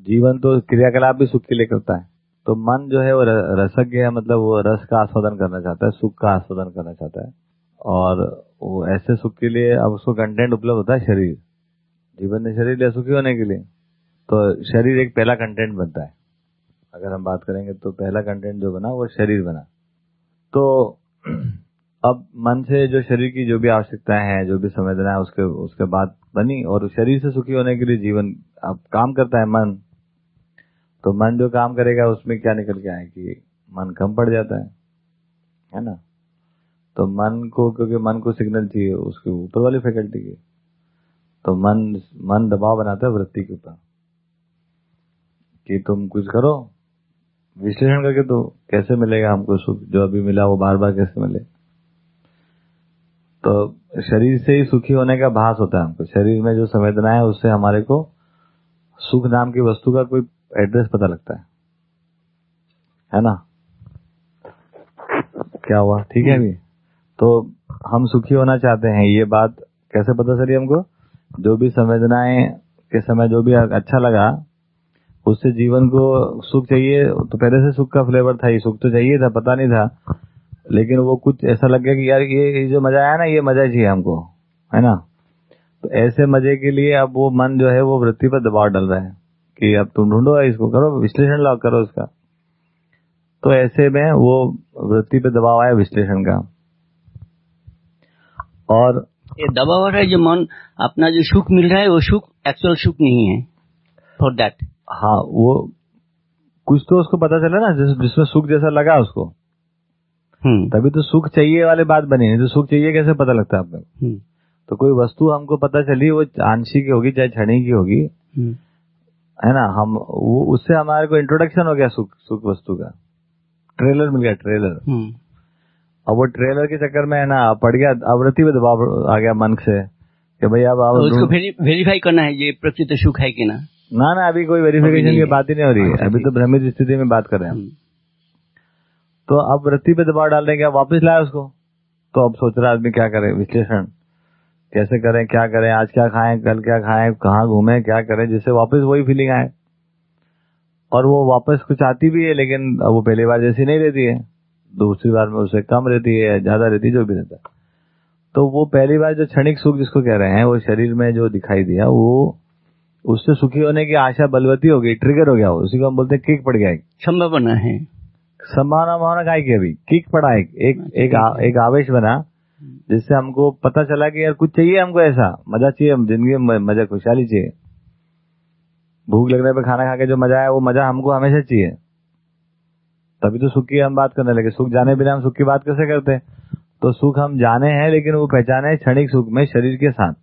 जीवन तो क्रियाकलाप भी सुख के लिए करता है। तो मन जो है वो रसज्ञ है मतलब वो रस का आस्वादन करना चाहता है, सुख का आस्वादन करना चाहता है। और वो ऐसे सुख के लिए अब उसको कंटेंट उपलब्ध होता है शरीर। जीवन ने शरीर लिया सुखी होने के लिए। तो शरीर एक पहला कंटेंट बनता है। अगर हम बात करेंगे तो पहला कंटेंट जो बना, वो शरीर बना। तो अब मन से जो शरीर की जो भी आवश्यकताएँ हैं, जो भी संवेदना है उसके उसके बाद बनी और शरीर से सुखी होने के लिए जीवन अब काम करता है मन। तो मन जो काम करेगा, उसमें क्या निकल के आए कि मन कम पड़ जाता है है ना? तो मन को, क्योंकि मन को सिग्नल चाहिए, उसके ऊपर वाली फैकल्टी की। तो मन मन दबाव बनाता है वृत्ति के ऊपर। कि तुम कुछ करो, विश्लेषण करके तो कैसे मिलेगा हमको सुख? जो अभी मिला, वो बार बार कैसे मिले? तो शरीर से ही सुखी होने का भास होता है हमको। शरीर में जो संवेदना है, उससे हमारे को सुख नाम की वस्तु का कोई एड्रेस पता लगता है। है ना? क्या हुआ? ठीक है अभी? तो हम सुखी होना चाहते हैं। ये बात कैसे पता चली हमको? जो भी संवेदनाएँ के समय जो भी अच्छा लगा, उससे जीवन को सुख चाहिए। तो पहले से सुख का फ्लेवर था ये सुख तो चाहिए था, पता नहीं था। लेकिन वो कुछ ऐसा लग गया कि यार ये जो मज़ा आया ना, ये मज़ा चाहिए हमको। है ना? तो ऐसे मज़े के लिए अब वो मन जो है, वो वृत्ति पर दबाव डाल रहा है। कि अब तुम ढूंढो इसको करो विश्लेषण लाओ करो उसका। तो ऐसे में वो वृत्ति पे दबाव आया विश्लेषण का। और ये दबाव आ रहा है जो मन अपना जो सुख मिल रहा है वो सुख एक्चुअल सुख नहीं है। फॉर दैट हाँ वो कुछ तो उसको पता चला ना जिस, जिसमें सुख जैसा लगा उसको। हम्म। तभी तो सुख चाहिए वाले बात बनी नहीं तो सुख चाहिए कैसे पता लगता है आपको? हम्म, तो कोई वस्तु हमको पता चली वो आंशिक होगी चाहे क्षणिक की होगी। है ना हम वो उससे हमारे को इंट्रोडक्शन हो गया सुख सुख वस्तु का। ट्रेलर मिल गया ट्रेलर हम्म, अब वो ट्रेलर के चक्कर में है ना पड़ गया आवृत्ति पे दबाव आ गया मन से कि भाई अब तो उसको वेरीफाई करना है ये प्रकृत सुख है कि ना? ना ना अभी कोई वेरिफिकेशन की बात ही नहीं हो रही है। अभी तो भ्रमित स्थिति में बात कर रहे हैं तो अब वृत्ति पे दबाव डाल देंगे वापस लाया उसको। तो अब सोच रहा आदमी क्या करे विश्लेषण। कैसे करें क्या करें आज क्या खाएँ कल क्या खाएँ कहाँ घूमें क्या करें जिससे वापस वही फीलिंग आए। और वो वापस कुछ आती भी है लेकिन वो पहली बार जैसी नहीं रहती है। दूसरी बार में उससे कम रहती है ज़्यादा रहती है जो भी रहता है। तो वो पहली बार जो क्षणिक सुख जिसको कह रहे हैं वो शरीर में जो दिखाई दिया वो उससे सुखी होने की आशा बलवती हो गई ट्रिगर हो गया वो। उसी को हम बोलते हैं किक पड़ गया संभावना है। संभावना भावना काय की अभी। किक पड़ा एक एक एक, आ, एक आवेश बना जिससे हमको पता चला कि यार कुछ चाहिए हमको ऐसा। मज़ा चाहिए, हम ज़िंदगी में मज़ा, खुशहाली चाहिए। भूख लगने पे खाना खा के जो मज़ा है वो मज़ा हमको हमेशा चाहिए। तभी तो सुख की हम बात करने लगे। सुख जाने बिना हम सुख की बात कैसे करते? तो सुख हम जाने हैं, लेकिन वो पहचाने क्षणिक सुख में शरीर के साथ।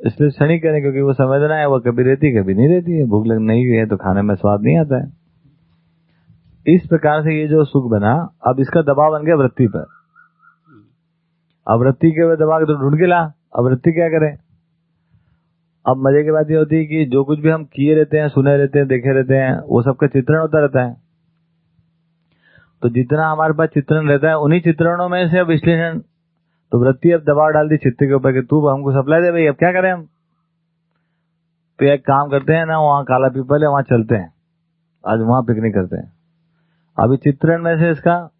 इसलिए क्षणिक करें, क्योंकि वो संवेदना है, वो कभी रहती, कभी नहीं रहती है। भूख लग नहीं हुई है तो खाने में स्वाद नहीं आता है। इस प्रकार से ये जो सुख बना, अब इसका दबाव बन गया वृत्ति पर। अब वृत्ति के ऊपर दबाव तो ढूंढ के ला, अब वृत्ति क्या करे? अब मज़े की बात ये होती है कि जो कुछ भी हम किए रहते हैं, सुने रहते हैं, देखे रहते हैं, वो सबका चित्रण होता रहता है। तो जितना हमारे पास चित्रण रहता है, उन्हीं चित्रणों में से विश्लेषण। तो वृत्ति अब दबाव डाल दी चित्त के ऊपर कि तू हमको सप्लाई दे भाई, अब क्या करें हम? तो एक काम करते हैं ना, वहाँ काला पीपल है, वहाँ चलते हैं। आज वहाँ पिकनिक करते हैं। अभी चित्रण में से इसका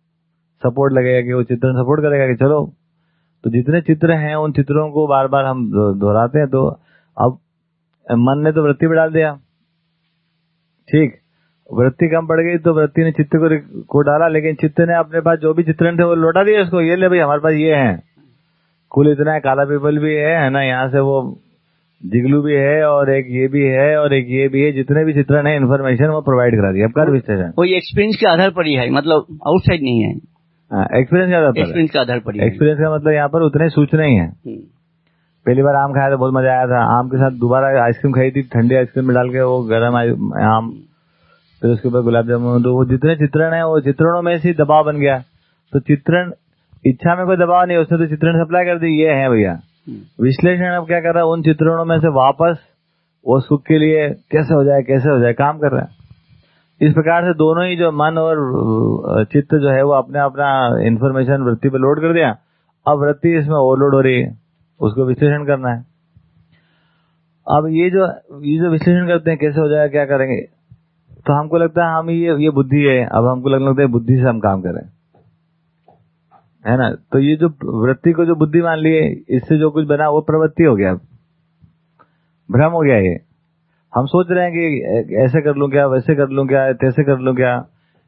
सपोर्ट लगेगा कि वो चित्रण सपोर्ट करेगा कि चलो तो जितने चित्र हैं उन चित्रों को बार बार हम दोहराते हैं तो अब मन ने तो वृत्ति डाल दिया। ठीक। वृत्ति कम पड़ गई तो वृत्ति ने चित्त को को डाला लेकिन चित्त ने अपने पास जो भी चित्रण थे वो लौटा दिया उसको। ये ले भाई हमारे पास ये है। कुल इतना है काला पीपल भी है है ना? यहाँ से वो जिगलू भी है और एक ये भी है और एक ये भी है। जितने भी चित्रण है इन्फॉर्मेशन वो प्रोवाइड करा दिया। अब कर विश्लेषण। वो एक्सपीरियंस के आधार पर ही है मतलब आउटसाइड नहीं है। एक्सपीरियंस क्या होता है। एक्सपीरियंस के आधार पर एक्सपीरियंस का मतलब यहाँ पर उतने सूचना ही है। हम्म, पहली बार आम खाया था बहुत मज़ा आया था। आम के साथ दोबारा आइसक्रीम खाई थी ठंडी आइसक्रीम में डाल के वो गर्म आम फिर उसके ऊपर गुलाब जामुन तो वो जितने चित्रण है वो चित्रणों में से दबाव बन गया। तो चित्रण इच्छा में कोई दबाव नहीं उसने तो चित्रण सप्लाई कर दी। ये है भैया। हम्म, विश्लेषण अब क्या कर रहा है? उन चित्रणों में से वापस वो सुख के लिए कैसे हो जाए कैसे हो जाए? काम कर रहा है। इस प्रकार से दोनों ही जो मन और चित्त जो है वो अपने अपना इंफॉर्मेशन वृत्ति पे लोड कर दिया। अब वृत्ति इसमें ओवरलोड हो रही है। उसको विश्लेषण करना है। अब ये जो ये जो विश्लेषण करते हैं, कैसे हो जाएगा, क्या करेंगे? तो हमको लगता है हम ये ये बुद्धि है। अब हमको लगने लगता है बुद्धि से हम काम करें है। ना? तो ये जो वृत्ति को जो बुद्धि मान लिए इससे जो कुछ बना वो प्रवृत्ति हो गया। भ्रम हो गया ये। हम सोच रहे हैं कि ऐसे कर लूँ क्या, वैसे कर लूँ क्या, तैसे कर लूँ क्या?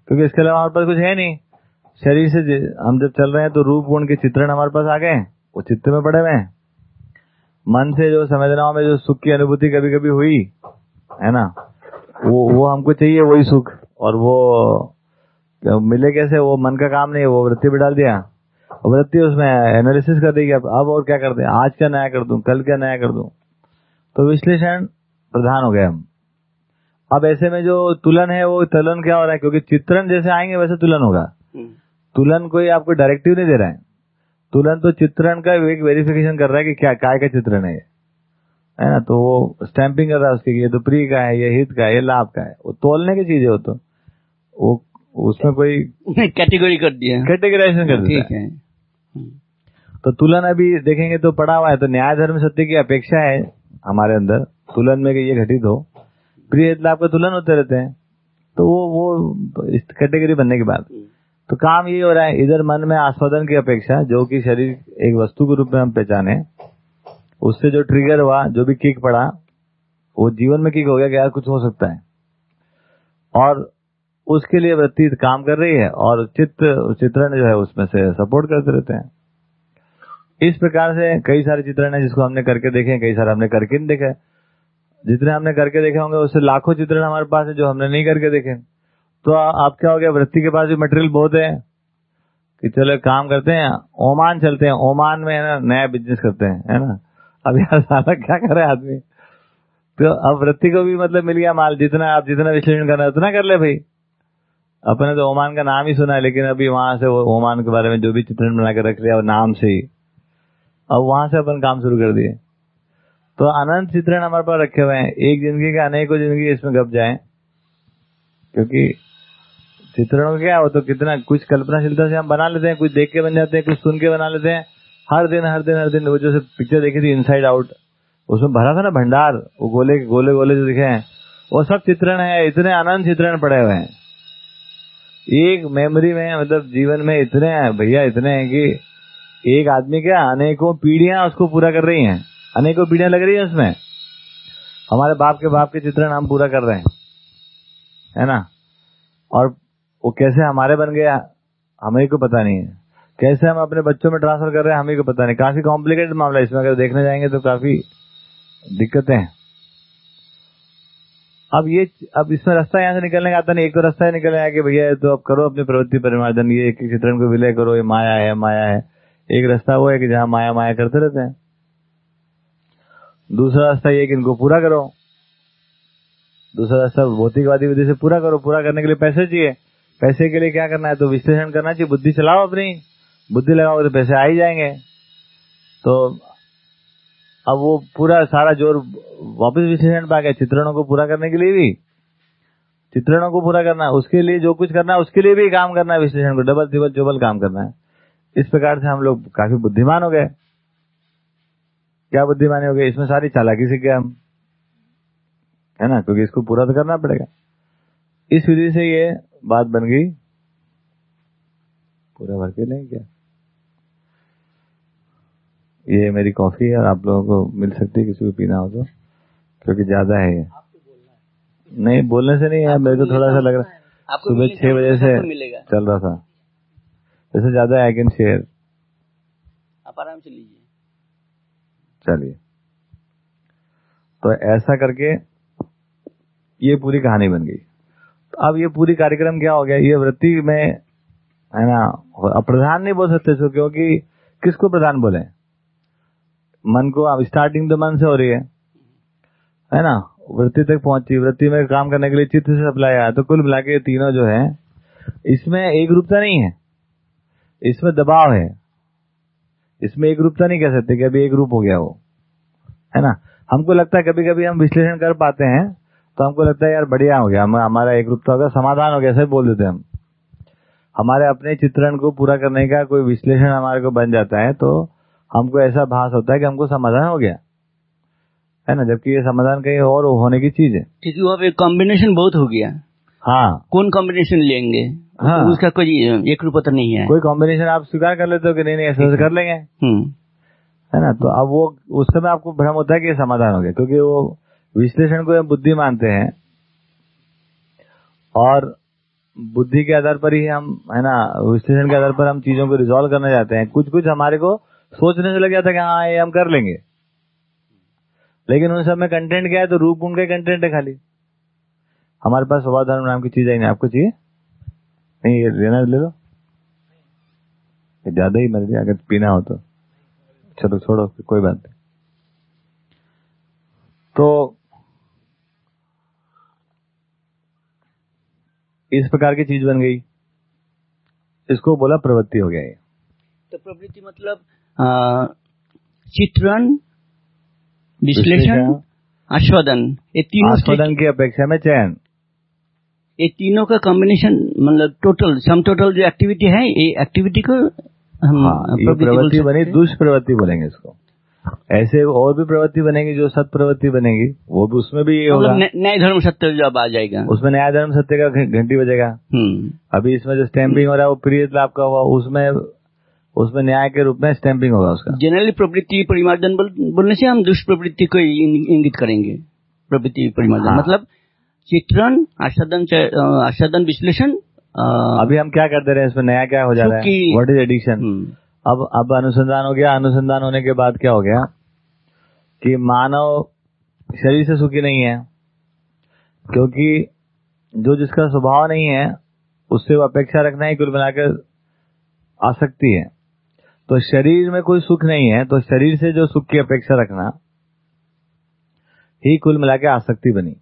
क्योंकि इसके अलावा हमारे पास कुछ है नहीं। शरीर से हम जब चल रहे हैं तो रूप गुण के चित्रण हमारे पास आ गए वो चित्त में पड़े हुए हैं। मन से जो संवेदनाओं में जो सुख की अनुभूति कभी कभी हुई, है ना? वो वो हमको चाहिए वही सुख। और वो मिले कैसे, वो मन का काम नहीं, वो वृत्ति पे डाल दिया। वृत्ति उसमें एनालिसिस कर देगी अब अब और क्या कर दे? आज क्या नया कर दूँ? कल क्या नया कर दूँ? तो विश्लेषण प्रधान हो गए हम। अब ऐसे में जो तुलन है वो तुलन क्या हो रहा है? क्योंकि चित्रण जैसे आएँगे वैसे तुलन होगा। हम्म, तुलन कोई आपको डायरेक्टिव नहीं दे रहा है। तुलन तो चित्रण का एक वेरिफिकेशन कर रहा है कि क्या काय का चित्रण है है ना? तो वो स्टैंपिंग कर रहा है उसके कि ये तो प्रिय का है ये हित का है ये लाभ का है। वो तोलने की चीज़ है वो तो। वो उसमें कोई कैटेगरी कर दिया। कैटेगराइजेशन कर दिया है। तो तुलन अभी देखेंगे तो पड़ा हुआ है। तो न्याय धर्म सत्य की अपेक्षा है। हमारे अंदर तुलन में ये घटित हो प्रिय लाभ का तुलन होते रहते हैं तो वो वो इस कैटेगरी बनने के बाद। तो काम ये हो रहा है इधर मन में आस्वादन की अपेक्षा जो कि शरीर एक वस्तु के रूप में हम पहचाने उससे जो ट्रिगर हुआ जो भी किक पड़ा वो जीवन में किक हो गया कि यार कुछ हो सकता है। और उसके लिए वृत्ति काम कर रही है और चित्त चित्रण जो है उसमें से सपोर्ट करते रहते हैं। इस प्रकार से कई सारे चित्रण है जिसको हमने करके देखे कई सारे हमने करके नहीं देखे जितने हमने करके देखे होंगे, उससे लाखों चित्रण हमारे पास है जो हमने नहीं करके देखे तो आप क्या हो गया, वृत्ति के पास भी मटेरियल बहुत है कि चलो काम करते हैं, ओमान चलते हैं। ओमान में, है ना, नया बिज़नेस करते हैं, है ना। अब यार सारा क्या करे आदमी? तो अब वृत्ति को भी मतलब मिल गया माल, जितना आप जितना विश्लेषण करना उतना कर ले भाई। अपने तो ओमान का नाम ही सुना है, लेकिन अभी वहाँ से वो ओमान के बारे में जो भी चित्रण बना के रख लिया नाम से ही। अब वहाँ से अपन काम शुरू कर दिए। तो अनंत चित्रण हमारे पास रखे हुए हैं। एक ज़िंदगी का अनेकों ज़िंदगी इसमें गप जाए। क्योंकि चित्रणों क्या है तो कितना कुछ कल्पनाशीलता से हम बना लेते हैं, कुछ देख के बन जाते हैं, कुछ सुन के बना लेते हैं। हर दिन हर दिन हर दिन वो जैसे पिक्चर देखी थी इनसाइड आउट उसमें भरा था ना भंडार, वो गोले गोले गोले जो दिखे हैं, वो सब चित्रण है, इतने आनंद चित्रण पड़े हुए हैं। एक मेमोरी में मतलब जीवन में इतने हैं, भैया इतने हैं कि एक आदमी क्या, अनेकों पीढ़ियाँ उसको पूरा कर रही हैं। अनेकों पीढ़ियाँ लग रही है उसमें। हमारे बाप के बाप के चित्रण हम पूरा कर रहे हैं। है ना? और वो कैसे हमारे बन गया, हमें को पता नहीं है। कैसे हम अपने बच्चों में ट्रांसफ़र कर रहे हैं, हमें को पता नहीं। काफ़ी कॉम्प्लिकेटेड मामला है। इसमें अगर देखने जाएँगे तो काफ़ी दिक्कतें हैं। अब ये, अब इसमें रास्ता यहाँ से निकलने का आता नहीं। एक तो रास्ता ही निकल आया कि भैया तो अब करो अपनी प्रवृत्ति परिमार्जन। ये एक चित्रण को विलय करो। ये माया है माया है। एक रास्ता वो है कि जहाँ माया माया करते रहते हैं। दूसरा रास्ता ये कि इनको पूरा करो। दूसरा रास्ता भौतिकवादी विधि से पूरा करो। पूरा करने के लिए पैसे चाहिए। पैसे के लिए क्या करना है? तो विश्लेषण करना चाहिए। बुद्धि चलाओ अपनी। बुद्धि लगाओ तो पैसे आ ही जाएँगे। तो अब वो पूरा सारा ज़ोर वापस विश्लेषण पे गया चित्रणों को पूरा करने के लिए भी। चित्रणों को पूरा करना, उसके लिए जो कुछ करना है, उसके लिए भी काम करना है विश्लेषण को। डबल ट्रिबल चौबल काम करना है। इस प्रकार से हम लोग काफ़ी बुद्धिमान हो गए। क्या बुद्धिमानी हो गई इसमें सारी चालाकी सीख गए हम। है ना? क्योंकि इसको पूरा तो करना पड़ेगा। इस विधि से ये बात बन गई। पूरा भर के नहीं क्या ये मेरी कॉफ़ी है और आप लोगों को मिल सकती है किसी को पीना हो तो क्योंकि ज़्यादा है ये। नहीं बोलने से नहीं है मेरे को थोड़ा सा लग रहा है। सुबह छह बजे से चल रहा था। जैसे ज़्यादा आई कैन शेयर आप आराम से लीजिए। चलिए। तो ऐसा करके ये पूरी कहानी बन गई। तो अब ये पूरी कार्यक्रम क्या हो गया? ये वृत्ति में है ना प्रधान नहीं बोल सकते इसको क्योंकि किसको प्रधान बोले? मन को अब स्टार्टिंग तो मन से हो रही है। है ना? वृत्ति तक पहुँची। वृत्ति में काम करने के लिए चित्त से सप्लाई आया। तो कुल मिला के तीनों जो है इसमें एक रूपता नहीं है। इसमें दबाव है। इसमें एक रूपता नहीं कह सकते कि अभी एक रूप हो गया वो। है ना? हमको लगता है कभी कभी हम विश्लेषण कर पाते हैं तो हमको लगता है यार बढ़िया हो गया हम हमारा एक रूपता हो गया समाधान हो गया ऐसे बोल देते हैं हम। हमारे अपने चित्रण को पूरा करने का कोई विश्लेषण हमारे को बन जाता है तो हमको ऐसा भास होता है कि हमको समाधान हो गया। है ना? जबकि ये समाधान कहीं और होने की चीज़ है। क्योंकि वहाँ पे कॉम्बिनेशन बहुत हो गया। हाँ। कौन कॉम्बिनेशन लेंगे? हाँ। उसका कोई एक रूपता नहीं है। कोई कॉम्बिनेशन आप स्वीकार कर लेते हो कि नहीं नहीं ऐसे कर लेंगे। हम्म। है ना? तो अब वो उस समय आपको भ्रम होता है कि समाधान हो गया क्योंकि वो विश्लेषण को हम बुद्धि मानते हैं। और बुद्धि के आधार पर ही हम है ना विश्लेषण के आधार पर हम चीज़ों को रिजॉल्व करने जाते हैं। कुछ कुछ हमारे को सोचने से लग जाता है कि हाँ ये हम कर लेंगे। लेकिन उन सब में कंटेंट क्या है तो रूप गुण का कंटेंट है खाली। हमारे पास स्वभाव धर्म नाम की चीज़ आई नहीं आपको चाहिए? नहीं ये लेना ले लो। ये ज़्यादा ही मर्ज़ी अगर पीना हो तो। चलो छोड़ो कोई बात नहीं। तो इस प्रकार की चीज़ बन गई। इसको बोला प्रवृत्ति हो गया ये। तो प्रवृत्ति मतलब चित्रण विश्लेषण आस्वादन। ये तीनों आस्वादन की अपेक्षा में चयन। ये तीनों का कॉम्बिनेशन मतलब टोटल सम टोटल जो एक्टिविटी है ये एक्टिविटी को हम हाँ, प्रवृत्ति बनी दुष्प्रवृत्ति बोलेंगे इसको। ऐसे और भी प्रवृत्ति बनेगी जो सत प्रवृत्ति बनेगी वो भी उसमें भी ये होगा। मतलब न्याय- न्याय धर्म सत्य जब आ जाएगा। उसमें नया धर्म सत्य का घंटी बजेगा। हम्म। अभी इसमें जो स्टैंपिंग हो रहा है वो प्रिय लाभ का हुआ उसमें उसमें न्याय के रूप में स्टैंपिंग होगा उसका। जनरली प्रवृत्ति परिमार्जन बोलने से हम दुष्प्रवृत्ति को इंगित करेंगे। प्रवृत्ति परिमार्जन हाँ। मतलब चित्रण आस्वादन अ, आस्वादन विश्लेषण अभी हम क्या करते रहे इसमें नया क्या हो जा रहा है? व्हाट इज़ एडिक्शन अब अब अनुसंधान हो गया। अनुसंधान होने के बाद क्या हो गया? कि मानव शरीर से सुखी नहीं है क्योंकि जो जिसका स्वभाव नहीं है उससे वो अपेक्षा रखना ही कुल मिलाकर आसक्ति है। तो शरीर में कोई सुख नहीं है तो शरीर से जो सुख की अपेक्षा रखना ही कुल मिला के आसक्ति बनी।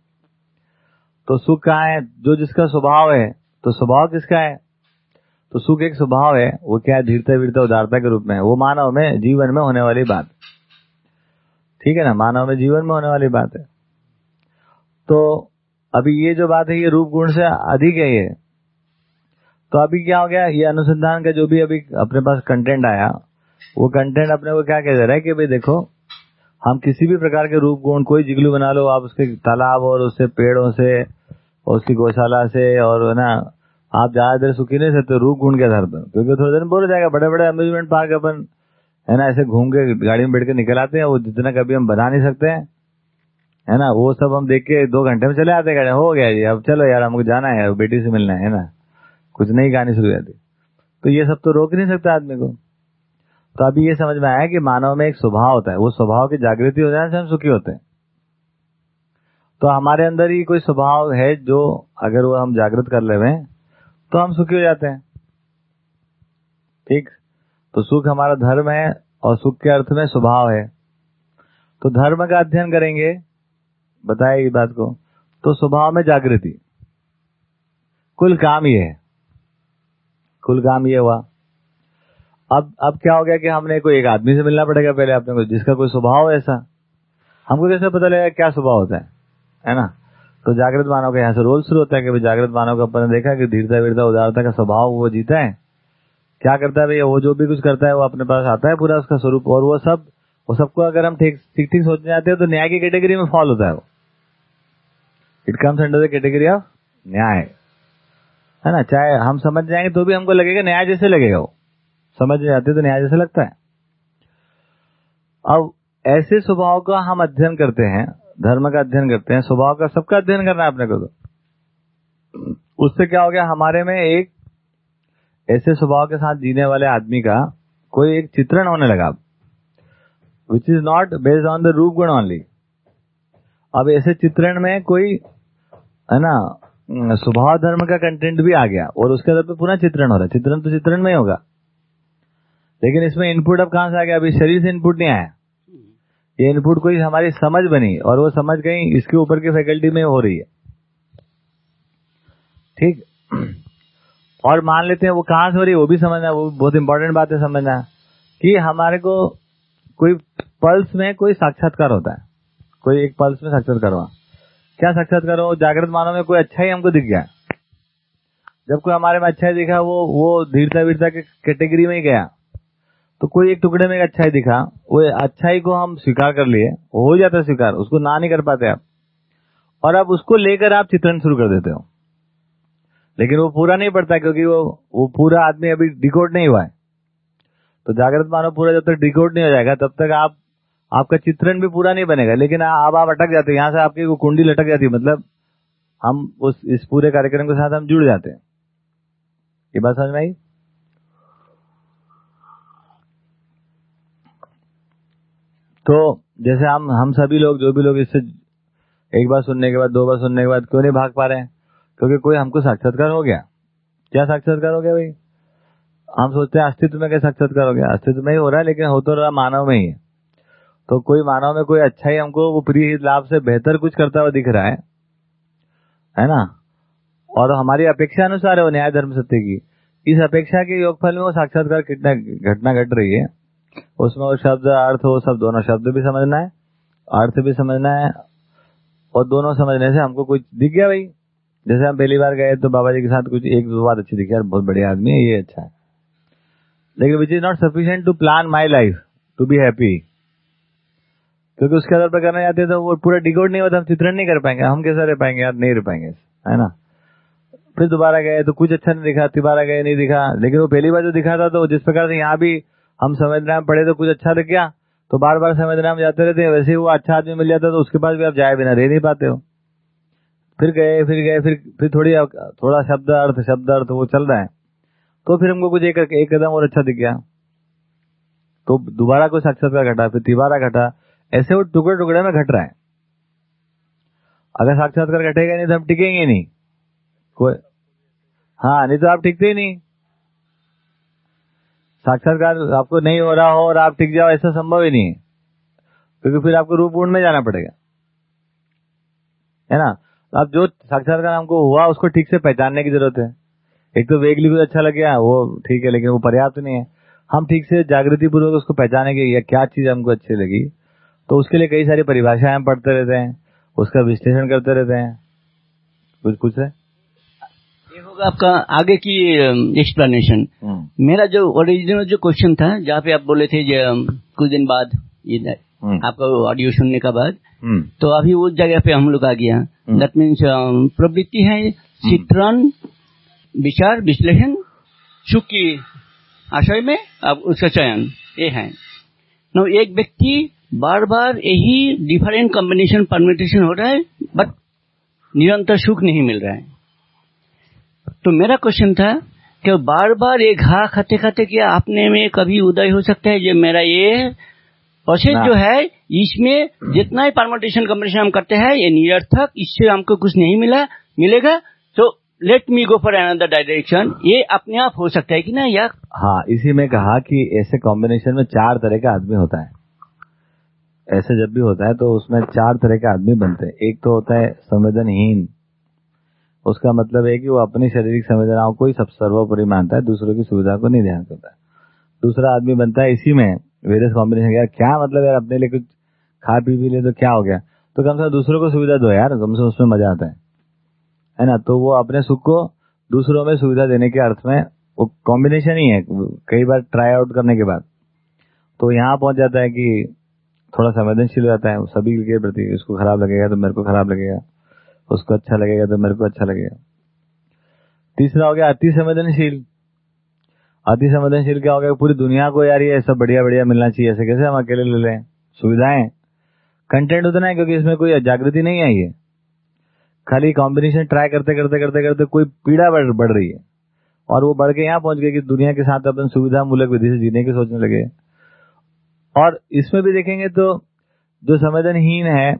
तो सुख कहाँ है? जो जिसका स्वभाव है तो स्वभाव किसका है? तो सुख एक स्वभाव है, वो क्या है? धीरता, वीरता, उदारता के रूप में। वो मानव में, जीवन में होने वाली बात। ठीक है ना? मानव में, जीवन में होने वाली बात है। तो अभी ये जो बात है, ये रूप गुण से अधिक है ये। तो अभी क्या हो गया? ये अनुसंधान का जो भी अभी अपने पास कंटेंट आया, वो कंटेंट अपने को क्या कह दे रहा है कि भाई देखो हम किसी भी प्रकार के रूप गुण, कोई जिगलू बना लो, आप उसके तालाब और उससे पेड़ों से, और उसकी गौशाला से, और है ना, आप ज़्यादा देर सुखी नहीं सकते रूप गुण के आधार पर। क्योंकि थोड़ी देर बोल जाएगा बड़े बड़े अम्यूजमेंट पार्क अपन, है ना, ऐसे घूम के गाड़ी में बैठ के निकल आते हैं, वो जितना कभी हम बना नहीं सकते, हैं है ना, वो सब हम देख के दो घंटे में चले आते हैं गया जी, अब चलो यार, हमको जाना है, बेटी से मिलना है ना, कुछ नई कहानी शुरू जाती तो ये सब तो रोक नहीं सकता आदमी को। तो अभी ये समझ में आया कि मानव में एक स्वभाव होता है। वो स्वभाव की जागृति हो जाने से हम सुखी होते हैं। तो हमारे अंदर ही कोई स्वभाव है जो अगर वो हम जागृत कर ले तो हम सुखी हो जाते हैं। ठीक? तो सुख हमारा धर्म है और सुख के अर्थ में स्वभाव है। तो धर्म का अध्ययन करेंगे। बताए इस बात को। तो स्वभाव में जागृति। कुल काम ये है। कुल काम ये हुआ अब अब क्या हो गया कि हमने कोई एक आदमी से मिलना पड़ेगा पहले अपने को, जिसका कोई स्वभाव ऐसा? हमको कैसे पता लगेगा क्या स्वभाव होता है? है ना? तो जागृत मानव का यहाँ से रोल शुरू होता है कि जागृत मानव का अपन देखा कि धीरता, वीरता, उदारता का स्वभाव वो जीता है। क्या करता है भैया वो जो भी कुछ करता है, वो अपने पास आता है पूरा उसका स्वरूप, और वो सब, वो सबको अगर हम ठीक ठीक ठीक सोचने जाते हैं तो न्याय की कैटेगरी में फॉल होता है वो। It comes under the category of न्याय। है ना? चाहे हम समझ जाएँगे तो भी हमको लगेगा न्याय जैसे लगेगा वो। समझ में आते तो न्याय जैसे लगता है। अब ऐसे स्वभाव का हम अध्ययन करते हैं, धर्म का अध्ययन करते हैं, स्वभाव का सबका अध्ययन करना है अपने को तो। उससे क्या हो गया, हमारे में एक ऐसे स्वभाव के साथ जीने वाले आदमी का कोई एक चित्रण होने लगा। Which is not based on the रूप गुण ओनली अब ऐसे चित्रण में कोई, है ना, स्वभाव धर्म का कंटेंट भी आ गया और उसके आधार पर पूरा चित्रण हो रहा है। चित्रण तो चित्रण में ही होगा। लेकिन इसमें इनपुट अब कहाँ से आ गया? अभी शरीर से इनपुट नहीं आया। ये इनपुट कोई हमारी समझ बनी और वो समझ गई, इसके ऊपर की फैकल्टी में हो रही है। ठीक? और मान लेते हैं वो कहाँ से हो रही है, वो भी समझना, वो बहुत इंपॉर्टेंट बात है समझना कि हमारे को कोई पल्स में कोई साक्षात्कार होता है। कोई एक पल्स में साक्षात्कार हुआ। क्या साक्षात्कार हो जागृत मानव में कोई अच्छा ही हमको दिख गया। जब कोई हमारे में अच्छा ही दिखा, वो वो धीरता वीरता के कैटेगरी में ही गया। तो कोई एक टुकड़े में एक अच्छाई दिखा, वो अच्छाई को हम स्वीकार कर लिए हो जाता है स्वीकार, उसको ना नहीं कर पाते आप। और अब उसको लेकर आप चित्रण शुरू कर देते हो। लेकिन वो पूरा नहीं पड़ता क्योंकि वो वो पूरा आदमी अभी डिकोड नहीं हुआ है। तो जागृत मानव पूरा जब तक डिकोड नहीं हो जाएगा, तब तक आप, आपका चित्रण भी पूरा नहीं बनेगा। लेकिन अब आप अटक जाते हैं, यहाँ से आपकी वो कुंडी लटक जाती है मतलब हम उस, इस पूरे कार्यक्रम के साथ हम जुड़ जाते हैं। ये बात समझ में आई? तो जैसे हम हम सभी लोग, जो भी लोग इससे एक बार सुनने के बाद, दो बार सुनने के बाद क्यों नहीं भाग पा रहे हैं? क्योंकि कोई हमको साक्षात्कार हो गया। क्या साक्षात्कार हो गया भाई? हम सोचते हैं अस्तित्व में क्या साक्षात्कार हो गया? अस्तित्व में ही हो रहा है, लेकिन हो तो रहा मानव में ही है। तो कोई मानव में कोई अच्छा ही हमको वो प्रिय लाभ से बेहतर कुछ करता हुआ दिख रहा है। है ना? और हमारी अपेक्षा अनुसार है वो न्याय धर्म सत्य की। इस अपेक्षा के योगफल में वो साक्षात्कार कितना, घटना घट रही है। उसमें वो शब्द अर्थ, वो सब दोनों शब्द भी समझना है, अर्थ भी समझना है, और दोनों समझने से हमको कुछ दिख गया भाई। जैसे हम पहली बार गए तो बाबा जी के साथ कुछ एक दो बात अच्छी दिखी, यार बहुत बढ़िया आदमी है, ये अच्छा है। लेकिन which is not sufficient to plan my life to be happy क्योंकि उसके आधार पर करना चाहते तो वो पूरा डिकोड नहीं होता, हम चित्रण नहीं कर पाएँगे, हम कैसे रह पाएँगे, यार नहीं रह पाएँगे, है ना? फिर दोबारा गए तो कुछ अच्छा नहीं दिखा दोबारा गए नहीं दिखा, लेकिन वो पहली बार जो दिखा था तो जिस प्रकार से यहाँ भी हम संवेदना में पढ़े तो कुछ अच्छा लग गया तो बार बार संवेदना में जाते रहते हैं वैसे ही वो अच्छा आदमी मिल जाता तो उसके पास भी आप जाए बिना रह नहीं पाते हो। फिर गए फिर गए फिर फिर थोड़ी थोड़ा शब्द अर्थ शब्द अर्थ वो चल रहा है। तो फिर हमको कुछ एक, एक कदम और अच्छा दिख गया। तो दोबारा कोई साक्षात्कार घटा फिर तिबारा घटा। ऐसे वो टुकड़े टुकड़े में घट रहा है। अगर साक्षात्कार घटेगा नहीं तो हम टिकेंगे नहीं। कोई हाँ नहीं तो आप टिकते ही नहीं। साक्षात्कार आपको नहीं हो रहा हो और आप टिक जाओ, ऐसा संभव ही नहीं है। क्योंकि फिर आपको रूप गुण में जाना पड़ेगा। है ना? अब जो साक्षात्कार हमको हुआ, उसको ठीक से पहचानने की ज़रूरत है। एक तो वेगली कुछ अच्छा लग गया, वो ठीक है, लेकिन वो पर्याप्त नहीं है। हम ठीक से जागृति पूर्वक उसको पहचाने के या क्या चीज़ हमको अच्छी लगी। तो उसके लिए कई सारी परिभाषाएँ हम पढ़ते रहते हैं, उसका विश्लेषण करते रहते हैं। कुछ कुछ है? होगा आपका आगे की एक्सप्लेनेशन मेरा जो ओरिजिनल जो क्वेश्चन था जहाँ पे आप बोले थे जो कुछ दिन बाद आपका ऑडियो सुनने का बाद तो अभी उस जगह पे हम लोग आ गया दैट मीन्स प्रवृत्ति है चित्रण विचार विश्लेषण सुख की आशय में अब उसका चयन ये है। नो एक व्यक्ति बार बार यही डिफरेंट कॉम्बिनेशन परमिटेशन हो रहा है बट निरंतर सुख नहीं मिल रहा है। तो मेरा क्वेश्चन था कि बार बार ये घा खाते खाते क्या अपने में कभी उदय हो सकता है? ये मेरा ये प्रोसेस जो है इसमें जितना ही परमोटेशन कॉम्बिनेशन हम करते हैं ये निरर्थक इससे हमको कुछ नहीं मिला मिलेगा। तो let me go for another direction ये अपने आप हो सकता है कि ना या हाँ इसी में कहा कि ऐसे कॉम्बिनेशन में चार तरह का आदमी होता है। ऐसे जब भी होता है तो उसमें चार तरह के आदमी बनते हैं। एक तो होता है संवेदनहीन उसका मतलब है कि वो अपनी शारीरिक संवेदनाओं को ही सब सर्वोपरि मानता है, दूसरों की सुविधा को नहीं ध्यान करता। दूसरा आदमी बनता है इसी में वेरियस कॉम्बिनेशन यार क्या मतलब यार, अपने लिए कुछ खा पी भी ले तो क्या हो गया? तो कम से कम दूसरों को सुविधा दो यार, कम से उसमें मज़ा आता है। है ना? तो वो अपने सुख को दूसरों में सुविधा देने के अर्थ में वो कॉम्बिनेशन ही है, कई बार ट्राई आउट करने के बाद। तो यहाँ पहुँच जाता है कि थोड़ा संवेदनशील हो जाता है सभी के प्रति उसको खराब लगेगा तो मेरे को खराब लगेगा। उसको अच्छा लगेगा तो मेरे को अच्छा लगेगा। तीसरा हो गया अति संवेदनशील अति संवेदनशील क्या हो गया? पूरी दुनिया को यार ये सब बढ़िया बढ़िया मिलना चाहिए, ऐसे कैसे हम अकेले ले लें? सुविधाएँ। कंटेंट उतना है क्योंकि इसमें कोई जागृति नहीं आई है खाली कॉम्बिनेशन ट्राई करते करते करते करते कोई पीड़ा बढ़ बढ़ रही है। और वो बढ़ के यहाँ पहुँच गए कि दुनिया के साथ अपन सुविधा मूलक विधि से जीने की सोचने लगे। और इसमें भी देखेंगे तो जो संवेदनहीन है